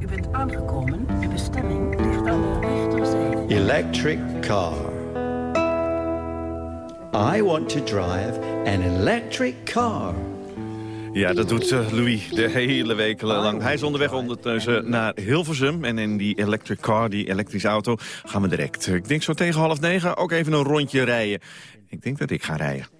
U bent aangekomen. De bestemming ligt aan de rechterzijde. Electric car. I want to drive an electric car. Ja, dat doet uh, Louis de hele week lang. Hij is onderweg ondertussen naar Hilversum. En in die electric car, die elektrische auto, gaan we direct. Ik denk zo tegen half negen ook even een rondje rijden. Ik denk dat ik ga rijden.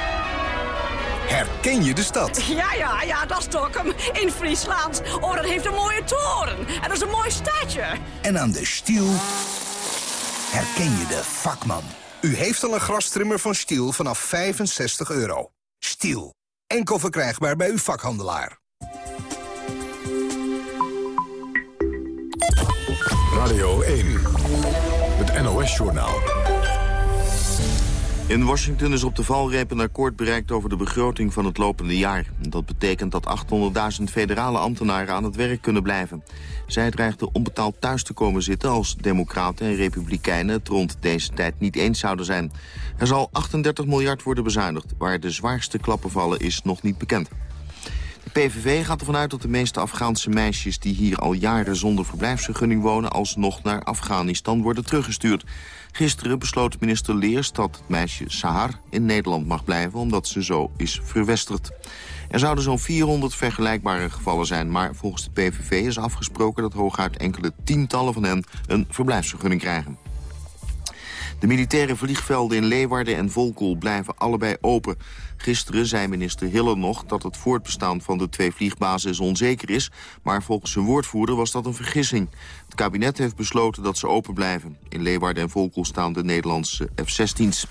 Herken je de stad? Ja, ja, ja, dat is Dokkum in Friesland. Oh, dat heeft een mooie toren. En dat is een mooi stadje. En aan de stiel herken je de vakman. U heeft al een grastrimmer van Stiel vanaf 65 euro. Stiel. Enkel verkrijgbaar bij uw vakhandelaar. Radio 1. Het NOS-journaal. In Washington is op de valreep een akkoord bereikt over de begroting van het lopende jaar. Dat betekent dat 800.000 federale ambtenaren aan het werk kunnen blijven. Zij dreigden onbetaald thuis te komen zitten als democraten en republikeinen het rond deze tijd niet eens zouden zijn. Er zal 38 miljard worden bezuinigd. Waar de zwaarste klappen vallen is nog niet bekend. De PVV gaat ervan uit dat de meeste Afghaanse meisjes die hier al jaren zonder verblijfsvergunning wonen alsnog naar Afghanistan worden teruggestuurd. Gisteren besloot minister Leers dat het meisje Sahar in Nederland mag blijven... omdat ze zo is verwesterd. Er zouden zo'n 400 vergelijkbare gevallen zijn... maar volgens de PVV is afgesproken dat hooguit enkele tientallen van hen... een verblijfsvergunning krijgen. De militaire vliegvelden in Leeuwarden en Volkel blijven allebei open. Gisteren zei minister Hille nog dat het voortbestaan van de twee vliegbases onzeker is... maar volgens zijn woordvoerder was dat een vergissing. Het kabinet heeft besloten dat ze open blijven. In Leeuwarden en Volkel staan de Nederlandse F-16's.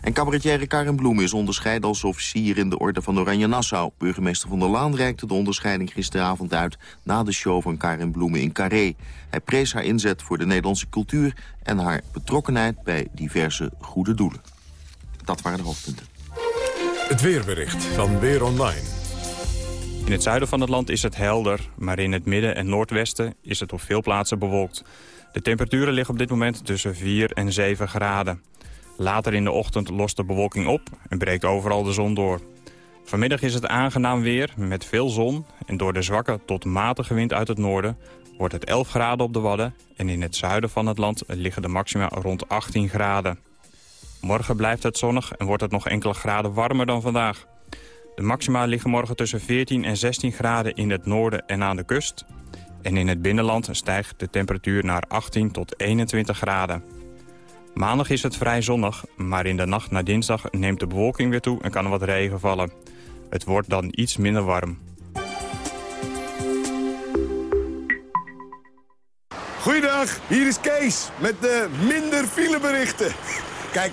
En cabaretière Karin Bloem is onderscheiden als officier in de Orde van Oranje Nassau. Burgemeester van der Laan reikte de onderscheiding gisteravond uit... na de show van Karin Bloemen in Carré. Hij prees haar inzet voor de Nederlandse cultuur... en haar betrokkenheid bij diverse goede doelen. Dat waren de hoofdpunten. Het weerbericht van Weer Online. In het zuiden van het land is het helder, maar in het midden en noordwesten is het op veel plaatsen bewolkt. De temperaturen liggen op dit moment tussen 4 en 7 graden. Later in de ochtend lost de bewolking op en breekt overal de zon door. Vanmiddag is het aangenaam weer met veel zon en door de zwakke tot matige wind uit het noorden wordt het 11 graden op de Wadden... en in het zuiden van het land liggen de maxima rond 18 graden. Morgen blijft het zonnig en wordt het nog enkele graden warmer dan vandaag. De maxima liggen morgen tussen 14 en 16 graden in het noorden en aan de kust. En in het binnenland stijgt de temperatuur naar 18 tot 21 graden. Maandag is het vrij zonnig, maar in de nacht naar dinsdag neemt de bewolking weer toe en kan er wat regen vallen. Het wordt dan iets minder warm. Goeiedag, hier is Kees met de minder fileberichten. Kijk,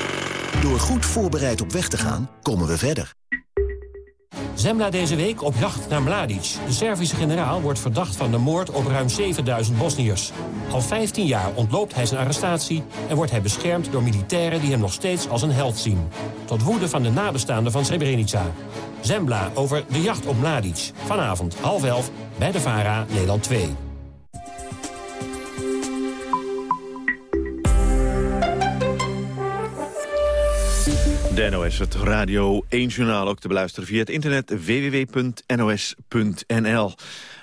Door goed voorbereid op weg te gaan, komen we verder. Zemla deze week op jacht naar Mladic. De Servische generaal wordt verdacht van de moord op ruim 7000 Bosniërs. Al 15 jaar ontloopt hij zijn arrestatie... en wordt hij beschermd door militairen die hem nog steeds als een held zien. Tot woede van de nabestaanden van Srebrenica. Zembla over de jacht op Mladic. Vanavond half elf bij de VARA, Nederland 2. De NOS, het Radio 1-journaal, ook te beluisteren via het internet www.nos.nl.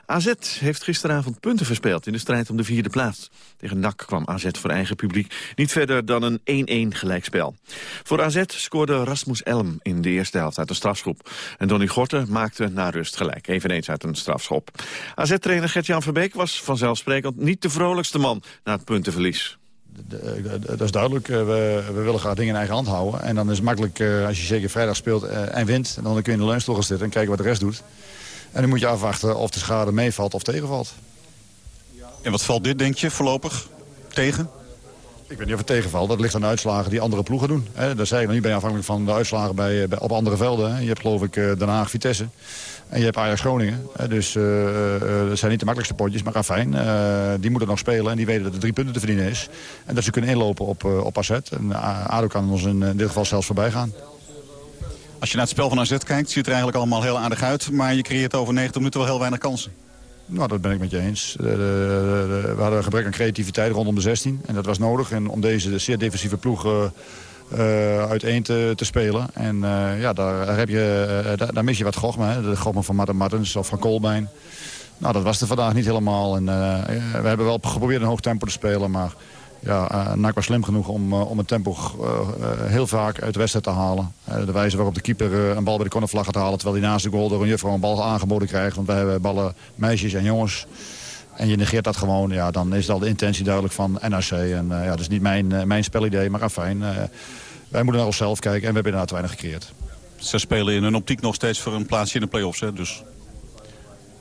AZ heeft gisteravond punten verspeeld in de strijd om de vierde plaats. Tegen NAC kwam AZ voor eigen publiek niet verder dan een 1-1 gelijkspel. Voor AZ scoorde Rasmus Elm in de eerste helft uit een strafschop. En Donny Gorter maakte na rust gelijk, eveneens uit een strafschop. AZ-trainer Gert-Jan Verbeek was vanzelfsprekend niet de vrolijkste man na het puntenverlies dat is duidelijk. Eh, we, we, willen graag dingen in eigen hand houden. En dan is het makkelijk, eh, als je zeker vrijdag speelt eh, en wint... dan kun je in de leunstoel gaan zitten en kijken wat de rest doet. En dan moet je afwachten of de schade meevalt of tegenvalt. En wat valt dit, denk je, voorlopig tegen? Ik weet niet of het tegenvalt. Dat ligt aan de uitslagen die andere ploegen doen. Dat zei ik nog niet. Ben je afhankelijk van de uitslagen bij, op andere velden. Je hebt geloof ik Den Haag, Vitesse. En je hebt Ajax Groningen. Dus uh, dat zijn niet de makkelijkste potjes, maar fijn. Uh, die moeten nog spelen en die weten dat er drie punten te verdienen is. En dat ze kunnen inlopen op, uh, op AZ. En ADO kan ons in, dit geval zelfs voorbij gaan. Als je naar het spel van AZ kijkt, ziet het er eigenlijk allemaal heel aardig uit. Maar je creëert over 90 minuten wel heel weinig kansen. Nou, dat ben ik met je eens. we hadden een gebrek aan creativiteit rondom de 16. En dat was nodig. En om deze zeer defensieve ploeg uiteen te, te spelen. En uh, ja, daar, heb je, uh, daar, mis je wat. Hè? De Gogma van Martin Martens of van Kolbein. Nou, dat was er vandaag niet helemaal. En, we hebben wel geprobeerd een hoog tempo te spelen. Maar ja, uh, was slim genoeg om, om het tempo heel vaak uit de wedstrijd te halen. de wijze waarop de keeper een bal bij de cornervlag gaat halen... terwijl hij naast de goal door een juffrouw een bal aangeboden krijgt. Want wij hebben ballen meisjes en jongens en je negeert dat gewoon, ja, dan is al de intentie duidelijk van NAC. En uh, ja, dat is niet mijn, uh, mijn spelidee, maar afijn. Uh, wij moeten naar onszelf kijken en we hebben inderdaad te weinig gecreëerd. Ze spelen in hun optiek nog steeds voor een plaatsje in de play-offs, hè? Dus...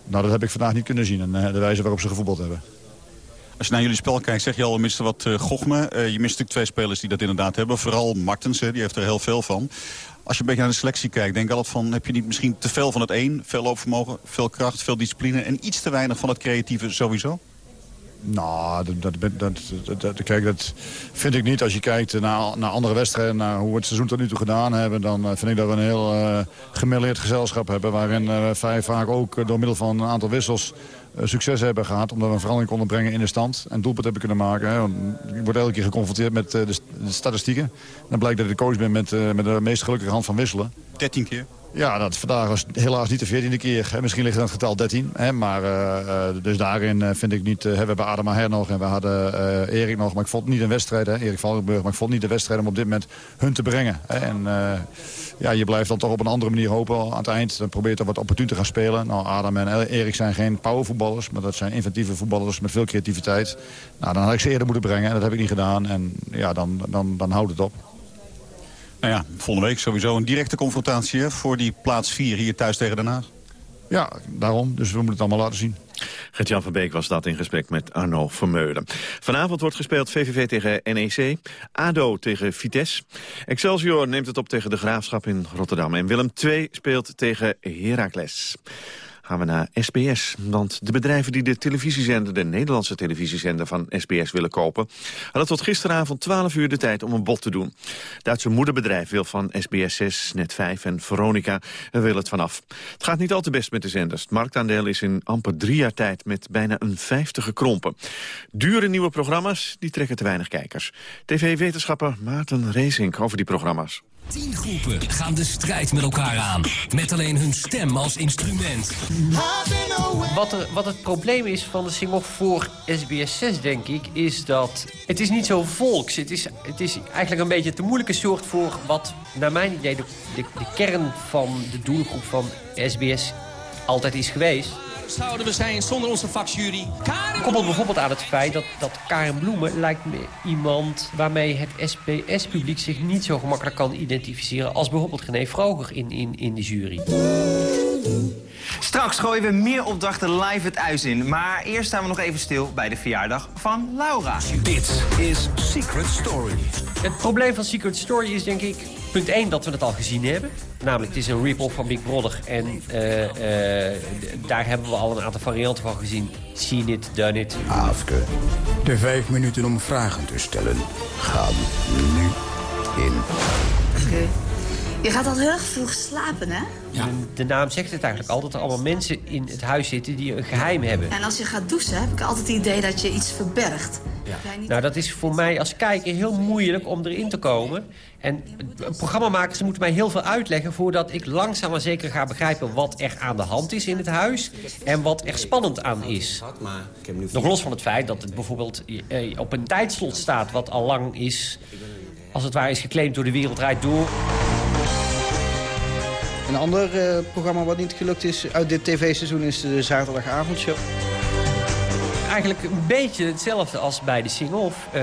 Nou, dat heb ik vandaag niet kunnen zien. En de wijze waarop ze gevoetbald hebben. Als je naar jullie spel kijkt, zeg je al, we misten wat uh, Gochme. je mist natuurlijk twee spelers die dat inderdaad hebben. Vooral Martens, die heeft er heel veel van. Als je een beetje naar de selectie kijkt, denk ik altijd van... heb je niet misschien te veel van het een, veel loopvermogen, veel kracht, veel discipline... en iets te weinig van het creatieve sowieso? Nou, dat, dat, dat, dat, kijk, dat vind ik niet. Als je kijkt naar, naar andere wedstrijden, naar hoe we het seizoen tot nu toe gedaan hebben... dan eh, vind ik dat we een heel uh, gezelschap hebben... waarin uh, wij vaak ook door middel van een aantal wissels succes hebben gehad. Omdat we een verandering konden brengen in de stand. En doelpunt hebben kunnen maken. Hè. Je wordt elke keer geconfronteerd met de, de, statistieken. Dan blijkt dat ik de coach ben met, met de meest gelukkige hand van wisselen. 13 keer? Ja, dat vandaag was helaas niet de veertiende keer. Misschien ligt het getal 13. Hè, maar uh, dus daarin vind ik niet... Uh, we hebben Adema Her nog en we hadden Erik nog. Maar ik vond niet een wedstrijd, hè, Erik Valkenburg. Maar ik vond niet de wedstrijd om op dit moment hun te brengen. Hè, en ja, je blijft dan toch op een andere manier hopen aan het eind. Dan probeer je toch wat opportun te gaan spelen. Nou, Adam en Erik zijn geen powervoetballers. Maar dat zijn inventieve voetballers met veel creativiteit. Nou, dan had ik ze eerder moeten brengen. En dat heb ik niet gedaan. En ja, dan, dan, dan houdt het op. Nou ja, volgende week sowieso een directe confrontatie voor die plaats 4 hier thuis tegen Den Haag. Ja, daarom. Dus we moeten het allemaal laten zien. Gert-Jan van Beek was dat in gesprek met Arno Vermeulen. Vanavond wordt gespeeld VVV tegen NEC, ADO tegen Vitesse. Excelsior neemt het op tegen de Graafschap in Rotterdam. En Willem II speelt tegen Heracles. Gaan we naar SBS. Want de bedrijven die de televisiezender, de Nederlandse televisiezender van SBS willen kopen, hadden tot gisteravond 12 uur de tijd om een bod te doen. Duitse moederbedrijf wil van SBS 6, Net 5 en Veronica wil het vanaf. Het gaat niet al te best met de zenders. Het marktaandeel is in amper drie jaar tijd met bijna een vijfde gekrompen. Dure nieuwe programma's, die trekken te weinig kijkers. TV-wetenschapper Maarten Reesink over die programma's. Tien groepen gaan de strijd met elkaar aan. Met alleen hun stem als instrument. Wat, er, wat het probleem is van de single voor SBS 6, denk ik... is dat het is niet zo volks. Het is, het is eigenlijk een beetje te moeilijke soort voor wat, naar mijn idee... de, de, de kern van de doelgroep van SBS altijd is geweest zouden we zijn zonder onze vakjury. Koppelt bijvoorbeeld aan het feit dat, dat Karen Bloemen lijkt me iemand... waarmee het SBS-publiek zich niet zo gemakkelijk kan identificeren... als bijvoorbeeld René Vroger in, in, in de jury. Straks gooien we meer opdrachten live het ijs in. Maar eerst staan we nog even stil bij de verjaardag van Laura. Dit is Secret Story. Het probleem van Secret Story is denk ik... punt 1 dat we het al gezien hebben. Namelijk, het is een rip-off van Big Brother. En uh, uh, daar hebben we al een aantal varianten van gezien. Seen it, done it. Afke, de vijf minuten om vragen te stellen gaan nu in. Afke, je gaat al heel erg vroeg slapen, hè? Ja. De, de, naam zegt het eigenlijk al dat er allemaal mensen in het huis zitten die een geheim hebben. En als je gaat douchen heb ik altijd het idee dat je iets verbergt. Ja. Nou, dat is voor mij als kijker heel moeilijk om erin te komen. En programmamakers moeten mij heel veel uitleggen... voordat ik langzaam maar zeker ga begrijpen wat er aan de hand is in het huis... en wat er spannend aan is. Nog los van het feit dat het bijvoorbeeld op een tijdslot staat... wat al lang is, als het ware is geclaimd door de Wereld Rijd Door... Een ander uh, programma wat niet gelukt is uit dit tv-seizoen is de zaterdagavondshow. Eigenlijk een beetje hetzelfde als bij de sing-off. Uh,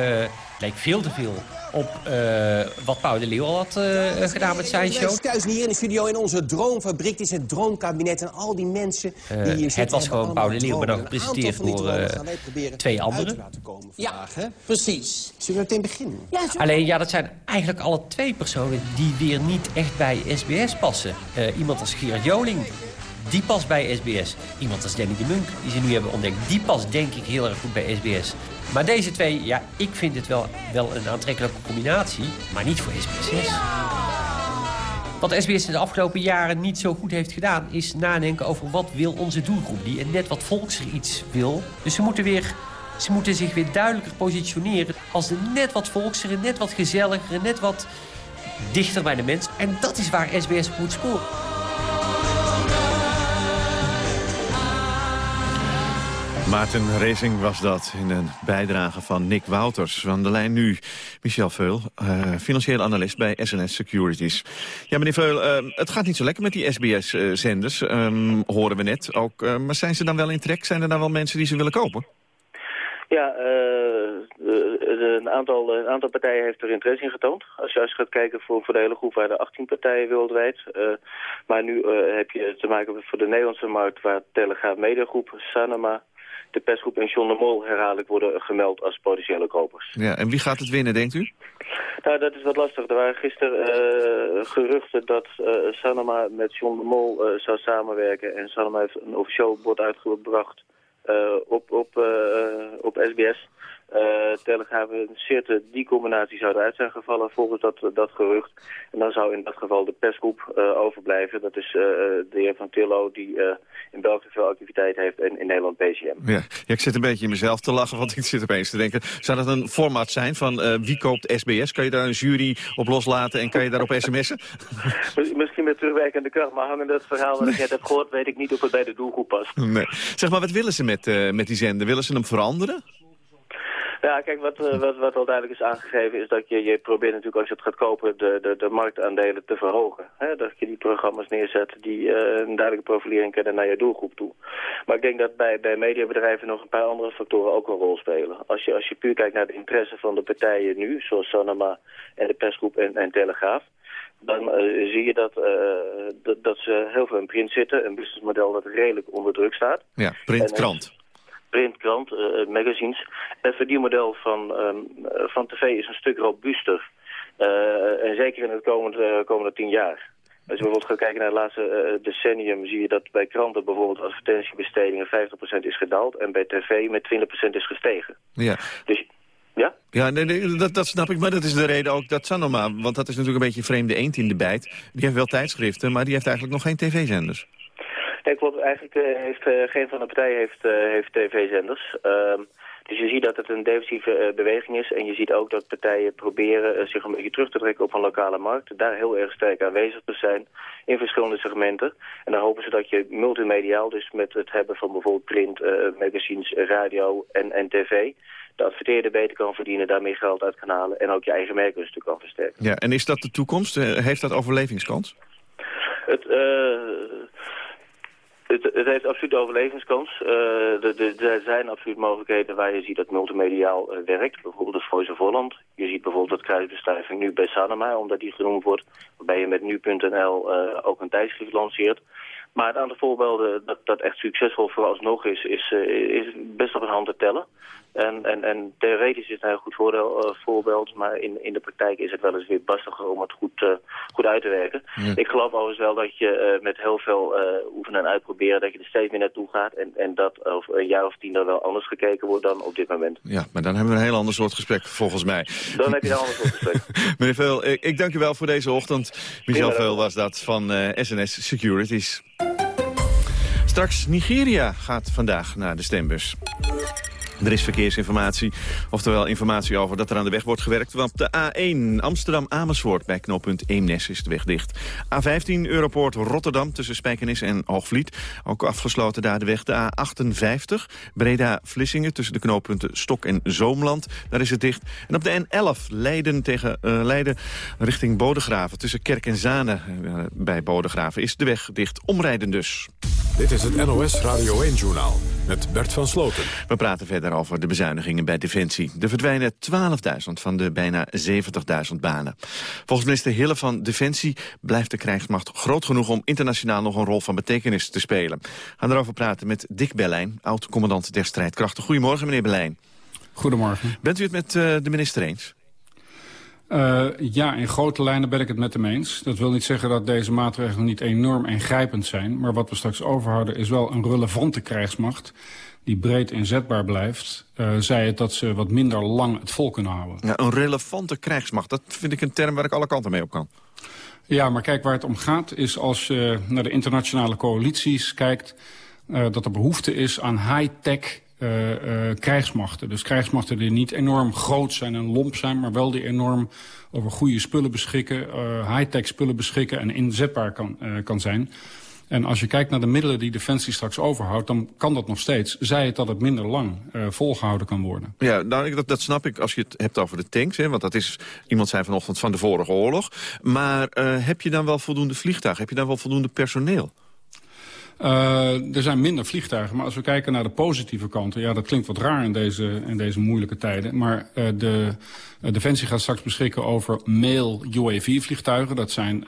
leek veel te veel op uh, wat Pauw de Leeuw al had uh, gedaan met zijn show. Thuis hier in de studio in onze droomfabriek. Het is het droomkabinet en al die mensen die hier zitten... Het was gewoon Pauw de Leeuw, maar dan gepresenteerd door twee anderen. Ja, precies. Zullen we meteen beginnen? Ja, Alleen, ja, dat zijn eigenlijk alle twee personen die weer niet echt bij SBS passen. Uh, iemand als Gerard Joling, die past bij SBS. Iemand als Danny de Munk, die ze nu hebben ontdekt, die past denk ik heel erg goed bij SBS. Maar deze twee, ja, ik vind het wel, wel een aantrekkelijke combinatie, maar niet voor SBS. Wat SBS in de afgelopen jaren niet zo goed heeft gedaan... is nadenken over wat wil onze doelgroep, die net wat volkser iets wil. Dus ze moeten, weer, ze moeten zich weer duidelijker positioneren... als de net wat volkser, net wat gezelliger, net wat dichter bij de mens. En dat is waar SBS op moet scoren. Maarten Racing was dat in een bijdrage van Nick Wouters. Van de lijn nu Michel Veul, uh, financieel analist bij SNS Securities. Ja, meneer Veul, uh, het gaat niet zo lekker met die SBS-zenders, um, horen we net. Ook, uh, maar zijn ze dan wel in trek? Zijn er dan wel mensen die ze willen kopen? Ja, een, aantal, een aantal partijen heeft er interesse in getoond. Als je, als gaat kijken voor, voor de hele groep waren er 18 partijen wereldwijd. maar nu heb je te maken voor de Nederlandse markt waar Telegraaf Mediagroep, Sanoma, de persgroep en John de Mol herhaaldelijk worden gemeld als potentiële kopers. Ja, en wie gaat het winnen, denkt u? Nou, dat is wat lastig. Er waren gisteren uh, geruchten dat uh, Sanoma met John de Mol uh, zou samenwerken. En Sanoma heeft een officieel bod uitgebracht op, op, op SBS. Uh, Telegraaf en Sirte, die combinatie zou eruit zijn gevallen volgens dat, dat gerucht. En dan zou in dat geval de persgroep uh, overblijven. Dat is uh, de heer Van Tillo die in België veel activiteit heeft en in Nederland PCM. Ja. ja, ik zit een beetje in mezelf te lachen, want <laughs> ik zit opeens te denken... zou dat een format zijn van wie koopt SBS? Kan je daar een jury op loslaten en kan je daarop sms'en? <laughs> Misschien met terugwerkende kracht, maar hangende het verhaal dat ik net heb gehoord... weet ik niet of het bij de doelgroep past. Nee. Zeg maar, wat willen ze met, met die zender? Willen ze hem veranderen? Ja, kijk, wat, wat, wat al duidelijk is aangegeven is dat je, je probeert natuurlijk als je het gaat kopen de, de, de marktaandelen te verhogen. Hè? Dat je die programma's neerzet die uh, een duidelijke profilering kennen naar je doelgroep toe. Maar ik denk dat bij, bij mediabedrijven nog een paar andere factoren ook een rol spelen. Als je, als je puur kijkt naar de interesse van de partijen nu, zoals Sanoma en de persgroep en, en Telegraaf, dan uh, zie je dat, uh, dat, dat, ze heel veel in print zitten. Een businessmodel dat redelijk onder druk staat. Ja, printkrant printkrant, uh, magazines. Het verdienmodel van, um, van tv is een stuk robuuster. Uh, en zeker in de komende, komende tien jaar. Als je bijvoorbeeld gaat kijken naar het laatste eh, decennium... zie je dat bij kranten bijvoorbeeld advertentiebestedingen 50% is gedaald... en bij tv met 20% is gestegen. Ja. Dus ja? Ja, nee, nee, dat, dat snap ik, maar dat is de reden ook dat Sanoma... want dat is natuurlijk een beetje een vreemde eend in de bijt. Die heeft wel tijdschriften, maar die heeft eigenlijk nog geen tv-zenders. Nee, klopt. Eigenlijk uh, heeft uh, geen van de partijen heeft, uh, heeft tv-zenders. Ehm, dus je ziet dat het een defensieve beweging is. En je ziet ook dat partijen proberen zich een beetje terug te trekken op een lokale markt. Daar heel erg sterk aanwezig te zijn in verschillende segmenten. En dan hopen ze dat je multimediaal, dus met het hebben van bijvoorbeeld print, magazines, radio en, en tv de adverteerder beter kan verdienen, daar meer geld uit kan halen... en ook je eigen merk dus kan versterken. Ja, en is dat de toekomst? Heeft dat overlevingskans? Het, het, heeft absoluut overlevingskans. Uh, er zijn absoluut mogelijkheden waar je ziet dat multimediaal uh, werkt. Bijvoorbeeld het Voice of Holland. Je ziet bijvoorbeeld dat kruisbestuiving nu bij Sanoma, omdat die genoemd wordt. Waarbij je met nu.nl uh, ook een tijdschrift lanceert. Maar het aantal voorbeelden dat, dat echt succesvol vooralsnog is, is, is best op een hand te tellen. En, en, en theoretisch is het een goed voordeel, uh, voorbeeld, maar in, in de praktijk is het wel eens weer lastiger om het goed, uh, goed uit te werken. Ja. Ik geloof overigens wel dat je uh, met heel veel oefenen en uitproberen, dat je er steeds meer naartoe gaat en, en dat over een jaar of tien er wel anders gekeken wordt dan op dit moment. Ja, maar dan hebben we een heel ander soort gesprek volgens mij. Dan heb je een ander soort gesprek. <laughs> Meneer Veel, ik, ik, dank u wel voor deze ochtend. Michel Veel was dat van SNS Securities. Straks Nigeria gaat vandaag naar de stembus. Er is verkeersinformatie, oftewel informatie over dat er aan de weg wordt gewerkt. Want de A1 Amsterdam-Amersfoort bij knooppunt Eemnes is de weg dicht. A15 Europoort Rotterdam tussen Spijkenis en Hoogvliet. Ook afgesloten daar de weg. De A58 Breda-Vlissingen tussen de knooppunten Stok en Zoomland. Daar is het dicht. En op de N11 Leiden, tegen, uh, Leiden richting Bodegraven tussen Kerk en Zanen uh, bij Bodegraven is de weg dicht. Omrijden dus. Dit is het NOS Radio 1-journaal met Bert van Sloten. We praten verder over de bezuinigingen bij Defensie. Er verdwijnen 12.000 van de bijna 70.000 banen. Volgens minister Hille van Defensie blijft de krijgsmacht groot genoeg... om internationaal nog een rol van betekenis te spelen. We gaan erover praten met Dick Berlijn, oud-commandant der strijdkrachten. Goedemorgen, meneer Berlijn. Goedemorgen. Bent u het met uh, de minister eens? Uh, ja, in grote lijnen ben ik het met hem eens. Dat wil niet zeggen dat deze maatregelen niet enorm ingrijpend zijn. Maar wat we straks overhouden is wel een relevante krijgsmacht die breed inzetbaar blijft, uh, zei het dat ze wat minder lang het vol kunnen houden. Ja, een relevante krijgsmacht, dat vind ik een term waar ik alle kanten mee op kan. Ja, maar kijk, waar het om gaat is als je naar de internationale coalities kijkt... Uh, dat er behoefte is aan high-tech uh, uh, krijgsmachten. Dus krijgsmachten die niet enorm groot zijn en lomp zijn... maar wel die enorm over goede spullen beschikken, uh, high-tech spullen beschikken... en inzetbaar kan, kan zijn. En als je kijkt naar de middelen die Defensie straks overhoudt... dan kan dat nog steeds. Zij het dat het minder lang volgehouden kan worden. Ja, nou, dat, dat snap ik als je het hebt over de tanks. Hè, want dat is, iemand zei vanochtend, van de vorige oorlog. Maar heb je dan wel voldoende vliegtuigen? Heb je dan wel voldoende personeel? Uh, er zijn minder vliegtuigen, maar als we kijken naar de positieve kanten... ja, dat klinkt wat raar in deze, in deze moeilijke tijden... maar uh, de uh, Defensie gaat straks beschikken over mail UAV-vliegtuigen. Dat zijn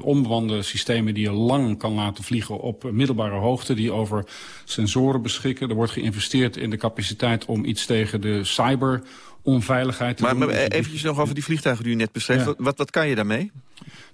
onbewande systemen die je lang kan laten vliegen op middelbare hoogte... die over sensoren beschikken. Er wordt geïnvesteerd in de capaciteit om iets tegen de cyber onveiligheid te maar, doen. Maar eventjes nog over die vliegtuigen die u net beschreef. Ja. Wat, wat kan je daarmee?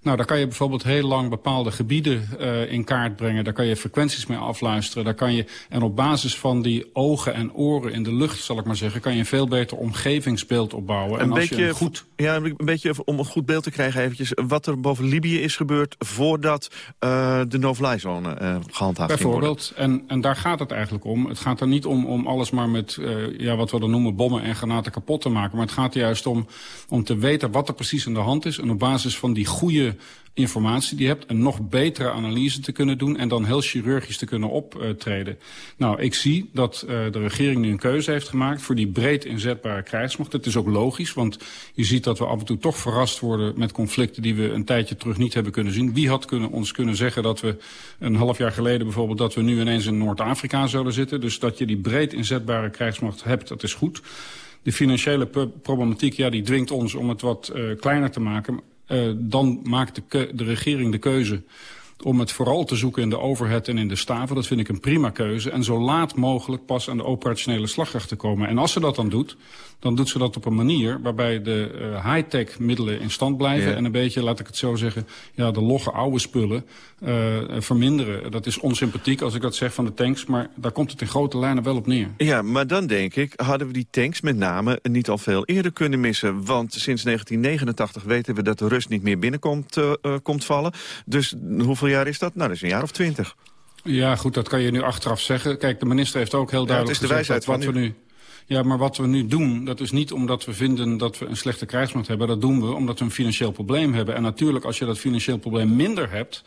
Nou, daar kan je bijvoorbeeld heel lang bepaalde gebieden uh, in kaart brengen. Daar kan je frequenties mee afluisteren. Daar kan je, en op basis van die ogen en oren in de lucht, zal ik maar zeggen... kan je een veel beter omgevingsbeeld opbouwen. Een, en als beetje, je een goed... ja, een beetje om een goed beeld te krijgen eventjes... wat er boven Libië is gebeurd voordat uh, de no-fly-zone uh, gehandhaafd Bijvoorbeeld, en, en daar gaat het eigenlijk om. Het gaat er niet om, om alles maar met ja, wat we dan noemen bommen en granaten kapot te maken. Maar het gaat juist om, om te weten wat er precies aan de hand is... en op basis van die goede informatie die je hebt... een nog betere analyse te kunnen doen... en dan heel chirurgisch te kunnen optreden. Nou, ik zie dat uh, de regering nu een keuze heeft gemaakt... voor die breed inzetbare krijgsmacht. Dat is ook logisch, want je ziet dat we af en toe toch verrast worden... met conflicten die we een tijdje terug niet hebben kunnen zien. Wie had kunnen, ons kunnen zeggen dat we een half jaar geleden bijvoorbeeld... dat we nu ineens in Noord-Afrika zullen zitten? Dus dat je die breed inzetbare krijgsmacht hebt, dat is goed... De financiële problematiek ja, die dwingt ons om het wat uh, kleiner te maken. Uh, dan maakt de, de, regering de keuze om het vooral te zoeken in de overhead en in de staven. Dat vind ik een prima keuze. En zo laat mogelijk pas aan de operationele slagkracht te komen. En als ze dat dan doet, dan doet ze dat op een manier... waarbij de uh, high-tech middelen in stand blijven... Ja. en een beetje, laat ik het zo zeggen... ja, de logge oude spullen uh, verminderen. Dat is onsympathiek als ik dat zeg van de tanks... maar daar komt het in grote lijnen wel op neer. Ja, maar dan denk ik, hadden we die tanks met name niet al veel eerder kunnen missen. Want sinds 1989 weten we dat de rust niet meer binnenkomt uh, komt vallen. Dus hoeveel jaar is dat? Nou, dat is een jaar of twintig. Ja, goed, dat kan je nu achteraf zeggen. Kijk, de minister heeft ook heel duidelijk ja, het is de gezegd wijsheid wat we nu... Ja, maar wat we nu doen, dat is niet omdat we vinden dat we een slechte krijgsmacht hebben. Dat doen we omdat we een financieel probleem hebben. En natuurlijk, als je dat financieel probleem minder hebt...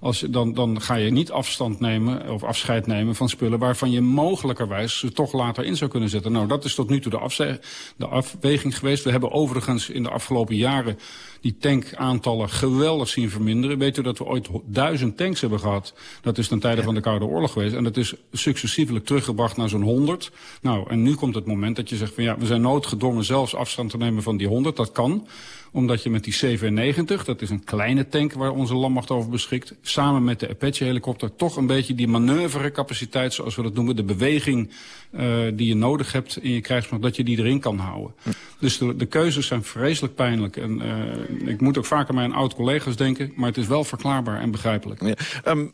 Als, dan, dan ga je niet afstand nemen of afscheid nemen van spullen... waarvan je mogelijkerwijs ze toch later in zou kunnen zetten. Nou, dat is tot nu toe de, afze de afweging geweest. We hebben overigens in de afgelopen jaren die tankaantallen geweldig zien verminderen. Weet u dat we ooit duizend tanks hebben gehad? Dat is ten tijde van de Koude Oorlog geweest. En dat is successievelijk teruggebracht naar zo'n 100. Nou, en nu komt het moment dat je zegt van ja, we zijn noodgedwongen zelfs afstand te nemen van die 100. Dat kan omdat je met die CV-90, dat is een kleine tank waar onze landmacht over beschikt... samen met de Apache-helikopter toch een beetje die manoeuvrecapaciteit... zoals we dat noemen, de beweging uh, die je nodig hebt in je krijgsmacht... dat je die erin kan houden. Dus de, de, keuzes zijn vreselijk pijnlijk. En uh, ik moet ook vaak aan mijn oud-collega's denken... maar het is wel verklaarbaar en begrijpelijk. Ja. Um,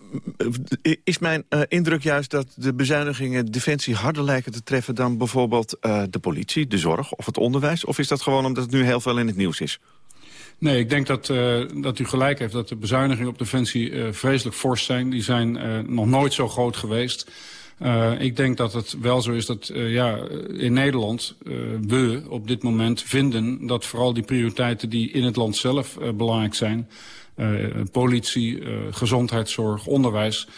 is mijn uh, indruk juist dat de bezuinigingen Defensie harder lijken te treffen... dan bijvoorbeeld de politie, de zorg of het onderwijs? Of is dat gewoon omdat het nu heel veel in het nieuws is? Nee, ik denk dat, uh, dat u gelijk heeft dat de bezuinigingen op Defensie uh, vreselijk fors zijn. Die zijn uh, nog nooit zo groot geweest. Uh, ik denk dat het wel zo is dat uh, ja, in Nederland uh, we op dit moment vinden... dat vooral die prioriteiten die in het land zelf belangrijk zijn... politie, gezondheidszorg, onderwijs...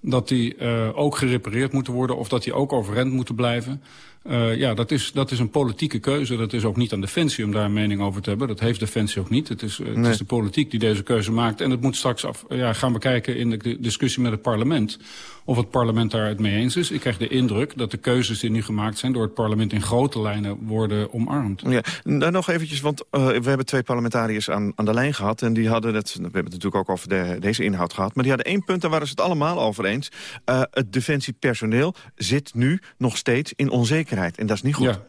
dat die ook gerepareerd moeten worden of dat die ook overeind moeten blijven... Uh, ja, dat is, dat is een politieke keuze. Dat is ook niet aan Defensie om daar een mening over te hebben. Dat heeft Defensie ook niet. Het is, nee. het is de politiek die deze keuze maakt. En het moet straks af, ja, gaan bekijken in de discussie met het parlement... of het parlement daar het mee eens is. Ik krijg de indruk dat de keuzes die nu gemaakt zijn... door het parlement in grote lijnen worden omarmd. Ja, dan nog eventjes, want uh, we hebben twee parlementariërs aan, aan de lijn gehad... en die hadden het, we hebben het natuurlijk ook over de, deze inhoud gehad... maar die hadden één punt, daar waren ze het allemaal over eens. het defensiepersoneel zit nu nog steeds in onzekerheid. En dat is niet goed. Ja.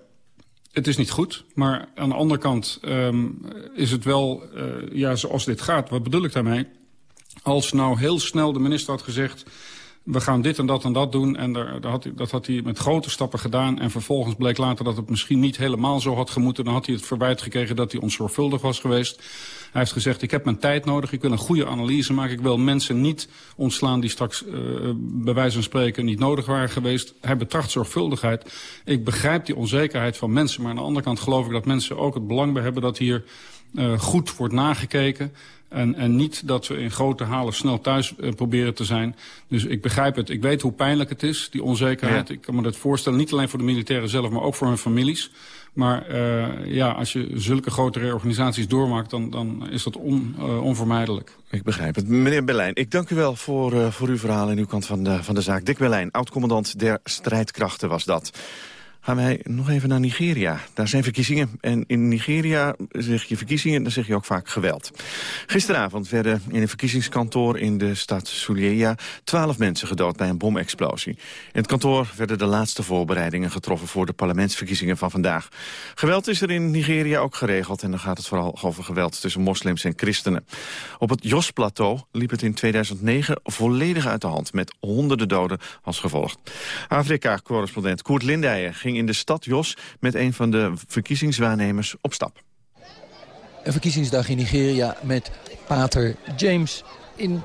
Het is niet goed, maar aan de andere kant um, is het wel, uh, ja, zoals dit gaat. Wat bedoel ik daarmee? Als nou heel snel de minister had gezegd... we gaan dit en dat en dat doen. En daar, daar had hij, dat had hij met grote stappen gedaan. En vervolgens bleek later dat het misschien niet helemaal zo had gemoeten. Dan had hij het verwijt gekregen dat hij onzorgvuldig was geweest. Hij heeft gezegd, ik heb mijn tijd nodig, ik wil een goede analyse maken. Ik wil mensen niet ontslaan die straks uh, bij wijze van spreken niet nodig waren geweest. Hij betracht zorgvuldigheid. Ik begrijp die onzekerheid van mensen. Maar aan de andere kant geloof ik dat mensen ook het belang bij hebben... dat hier uh, goed wordt nagekeken. En, en niet dat we in grote halen snel thuis uh, proberen te zijn. Dus ik begrijp het. Ik weet hoe pijnlijk het is, die onzekerheid. Ja. Ik kan me dat voorstellen, niet alleen voor de militairen zelf... maar ook voor hun families. Maar uh, ja, als je zulke grote reorganisaties doormaakt... dan, dan is dat on, uh, onvermijdelijk. Ik begrijp het. Meneer Berlijn, ik dank u wel voor, voor uw verhaal... en uw kant van de, van de zaak. Dick Berlijn, oud-commandant der strijdkrachten was dat. Gaan wij nog even naar Nigeria. Daar zijn verkiezingen. En in Nigeria zeg je verkiezingen, dan zeg je ook vaak geweld. Gisteravond werden in een verkiezingskantoor in de stad Suleja... twaalf mensen gedood bij een bomexplosie. In het kantoor werden de laatste voorbereidingen getroffen... voor de parlementsverkiezingen van vandaag. Geweld is er in Nigeria ook geregeld... en dan gaat het vooral over geweld tussen moslims en christenen. Op het Jos-plateau liep het in 2009 volledig uit de hand... met honderden doden als gevolg. Afrika-correspondent Koert Lindijen ging in de stad Jos met een van de verkiezingswaarnemers op stap. Een verkiezingsdag in Nigeria met pater James in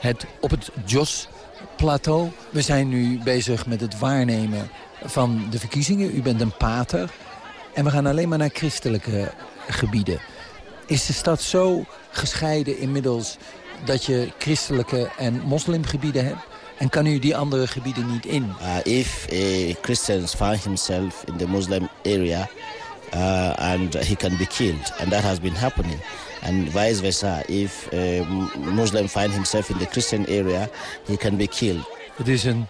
het, op het Jos plateau. We zijn nu bezig met het waarnemen van de verkiezingen. U bent een pater. En we gaan alleen maar naar christelijke gebieden. Is de stad zo gescheiden inmiddels dat je christelijke en moslimgebieden hebt? En kan u die andere gebieden niet in? Uh, if a Christian finds himself in the Muslim area uh, and he can be killed, and that has been happening. And vice versa, if a Muslim finds himself in the Christian area, he can be killed. Het is een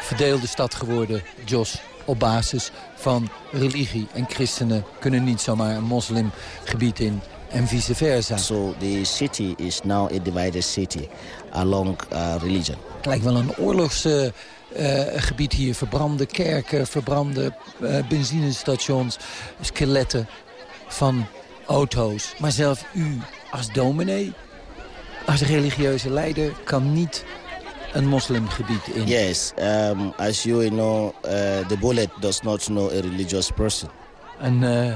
verdeelde stad geworden, Jos, op basis van religie. En christenen kunnen niet zomaar een moslimgebied in en vice versa. So the city is now a divided city along uh, religion. Het lijkt wel een oorlogsgebied hier. Verbrande kerken, verbrande uh, benzinestations, skeletten van auto's. Maar zelf u als dominee, als religieuze leider, kan niet een moslimgebied in. Yes, um, as you know, uh, the bullet does not know a religious person. Een uh,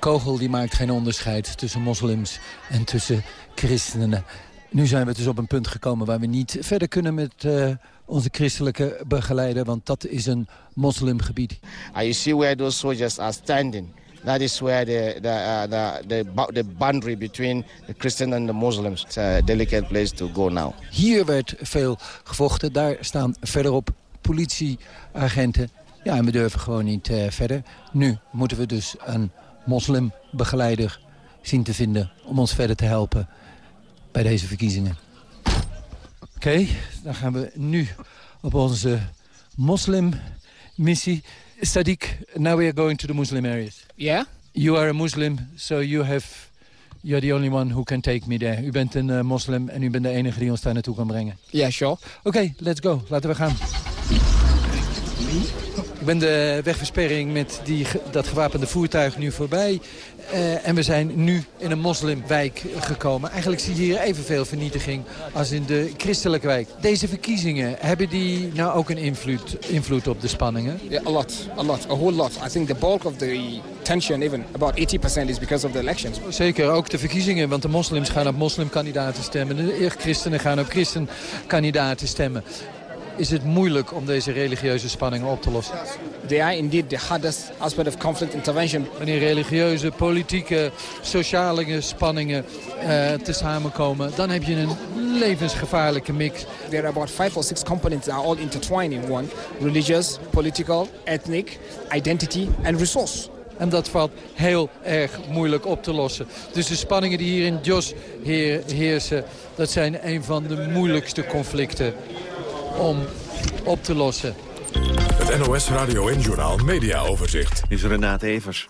kogel die maakt geen onderscheid tussen moslims en tussen christenen. Nu zijn we dus op een punt gekomen waar we niet verder kunnen met uh, onze christelijke begeleider, want dat is een moslimgebied. And you see where those soldiers are standing. That is where the, the, uh, the, the, the boundary between the Christian and the Muslims. It's a delicate place to go now. Hier werd veel gevochten. Daar staan verderop politieagenten. Ja, en we durven gewoon niet uh, verder. Nu moeten we dus een moslimbegeleider zien te vinden... om ons verder te helpen bij deze verkiezingen. Oké, okay, dan gaan we nu op onze moslimmissie... Sadiq, now we are going to the Muslim areas. Yeah? You are a Muslim, so you have... You're the only one who can take me there. U bent een uh, moslim en u bent de enige die ons daar naartoe kan brengen. Yeah, sure. Oké, okay, let's go. Laten we gaan. Ik ben de wegversperring met die, dat gewapende voertuig nu voorbij. Uh, en we zijn nu in een moslimwijk gekomen. Eigenlijk zie je hier evenveel vernietiging als in de christelijke wijk. Deze verkiezingen, hebben die nou ook een invloed, invloed op de spanningen? Yeah, a lot, a lot, a whole lot. I think the bulk of the tension, even about 80% is because of the elections. Zeker, ook de verkiezingen, want de moslims gaan op moslimkandidaten stemmen. De christenen gaan op christenkandidaten stemmen is het moeilijk om deze religieuze spanningen op te lossen. They are indeed the hardest aspect of conflict intervention. Wanneer religieuze, politieke, sociale spanningen uh, te samenkomen, dan heb je een levensgevaarlijke mix. There are about five or six components that are all intertwined in one. Religious, political, ethnic, identity and resource. En dat valt heel erg moeilijk op te lossen. Dus de spanningen die hier in Jos heersen, dat zijn een van de moeilijkste conflicten om op te lossen. Het NOS Radio en Journal Media Overzicht. Is Renate Evers.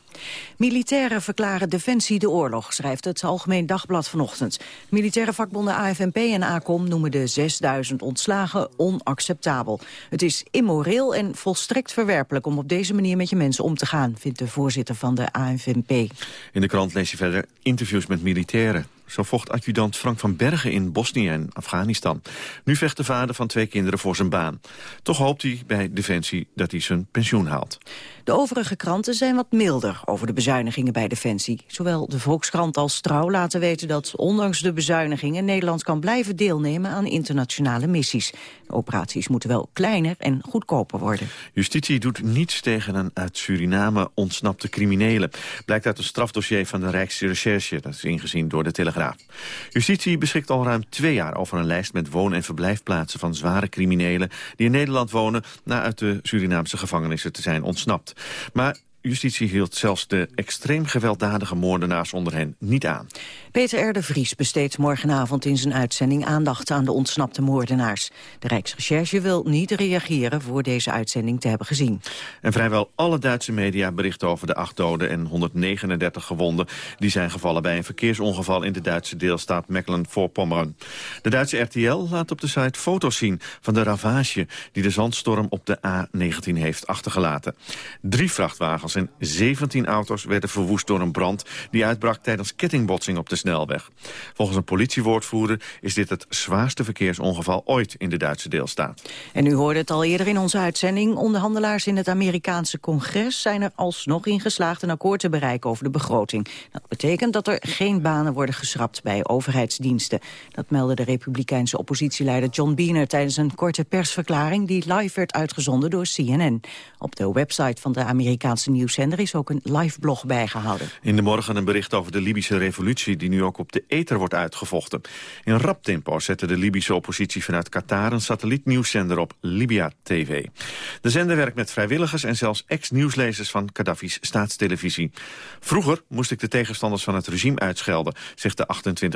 Militairen verklaren Defensie de oorlog, schrijft het Algemeen Dagblad vanochtend. Militaire vakbonden AFNP en ACOM noemen de 6000 ontslagen onacceptabel. Het is immoreel en volstrekt verwerpelijk om op deze manier met je mensen om te gaan, vindt de voorzitter van de AFNP. In de krant lees je verder interviews met militairen. Zo vocht adjudant Frank van Bergen in Bosnië en Afghanistan. Nu vecht de vader van twee kinderen voor zijn baan. Toch hoopt hij bij Defensie dat hij zijn pensioen haalt. De overige kranten zijn wat milder over de bezuinigingen bij Defensie. Zowel de Volkskrant als Trouw laten weten dat ondanks de bezuinigingen... Nederland kan blijven deelnemen aan internationale missies. De operaties moeten wel kleiner en goedkoper worden. Justitie doet niets tegen een uit Suriname ontsnapte criminelen. Blijkt uit een strafdossier van de Rijksrecherche. Dat is ingezien door de Telegraaf. Justitie beschikt al ruim twee jaar over een lijst met woon- en verblijfplaatsen... van zware criminelen die in Nederland wonen... na uit de Surinaamse gevangenissen te zijn ontsnapt. Maar justitie hield zelfs de extreem gewelddadige moordenaars onder hen niet aan. Peter R. de Vries besteedt morgenavond in zijn uitzending aandacht aan de ontsnapte moordenaars. De Rijksrecherche wil niet reageren voor deze uitzending te hebben gezien. En vrijwel alle Duitse media berichten over de acht doden en 139 gewonden... die zijn gevallen bij een verkeersongeval in de Duitse deelstaat Mecklenburg-Vorpommern. De Duitse RTL laat op de site foto's zien van de ravage... die de zandstorm op de A19 heeft achtergelaten. Drie vrachtwagens en 17 auto's werden verwoest door een brand... die uitbrak tijdens kettingbotsing op de snelweg. Volgens een politiewoordvoerder is dit het zwaarste verkeersongeval ooit in de Duitse deelstaat. En u hoorde het al eerder in onze uitzending. Onderhandelaars in het Amerikaanse congres zijn er alsnog in geslaagd een akkoord te bereiken over de begroting. Dat betekent dat er geen banen worden geschrapt bij overheidsdiensten. Dat meldde de republikeinse oppositieleider John Boehner tijdens een korte persverklaring die live werd uitgezonden door CNN. Op de website van de Amerikaanse nieuwszender is ook een live blog bijgehouden. In de morgen een bericht over de Libische revolutie die nu ook op de ether wordt uitgevochten. In rap tempo zette de Libische oppositie vanuit Qatar een satellietnieuwszender op Libya TV. De zender werkt met vrijwilligers en zelfs ex-nieuwslezers van Gaddafi's staatstelevisie. Vroeger moest ik de tegenstanders van het regime uitschelden, zegt de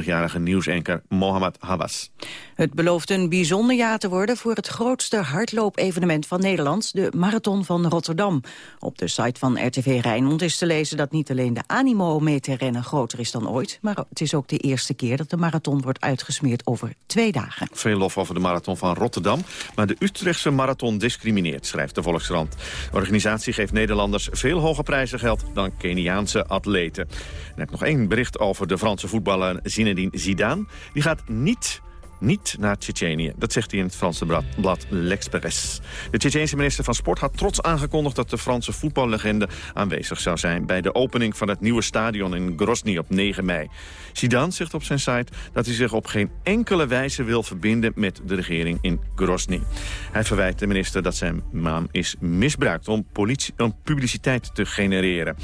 28-jarige nieuwsanker Mohammad Habas. Het belooft een bijzonder jaar te worden voor het grootste hardloopevenement van Nederland, de Marathon van Rotterdam. Op de site van van RTV Rijnmond is te lezen dat niet alleen de animo om mee te rennen groter is dan ooit, maar het is ook de eerste keer dat de marathon wordt uitgesmeerd over twee dagen. Veel lof over de marathon van Rotterdam, maar de Utrechtse marathon discrimineert, schrijft de Volkskrant. De organisatie geeft Nederlanders veel hoger prijzengeld dan Keniaanse atleten. En heb nog één bericht over de Franse voetballer Zinedine Zidane. Die gaat niet niet naar Tsjetsjenië. Dat zegt hij in het Franse blad L'Express. De Tsjetsjeense minister van Sport had trots aangekondigd... dat de Franse voetballegende aanwezig zou zijn... bij de opening van het nieuwe stadion in Grozny op 9 mei. Zidane zegt op zijn site dat hij zich op geen enkele wijze wil verbinden... met de regering in Grozny. Hij verwijt de minister dat zijn naam is misbruikt... om, politie, om publiciteit te genereren.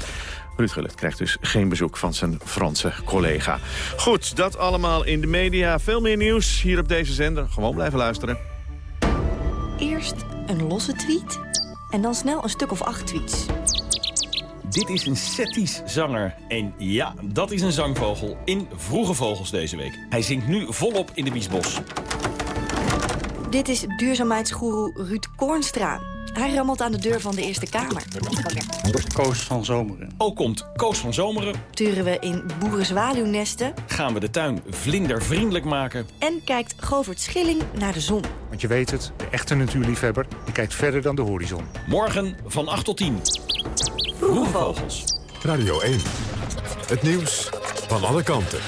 Ruud Gullit krijgt dus geen bezoek van zijn Franse collega. Goed, dat allemaal in de media. Veel meer nieuws hier op deze zender. Gewoon blijven luisteren. Eerst een losse tweet en dan snel een stuk of acht tweets. Dit is een Settisch zanger. En ja, dat is een zangvogel in Vroege Vogels deze week. Hij zingt nu volop in de Biesbos. Dit is duurzaamheidsgoeroe Ruud Koornstra. Hij rammelt aan de deur van de Eerste Kamer. Koos van Zomeren. Ook komt Koos van Zomeren. Turen we in boerenzwaluwnesten. Gaan we de tuin vlindervriendelijk maken. En kijkt Govert Schilling naar de zon. Want je weet het, de echte natuurliefhebber die kijkt verder dan de horizon. Morgen van 8 tot 10. Vroege Vogels. Radio 1. Het nieuws van alle kanten.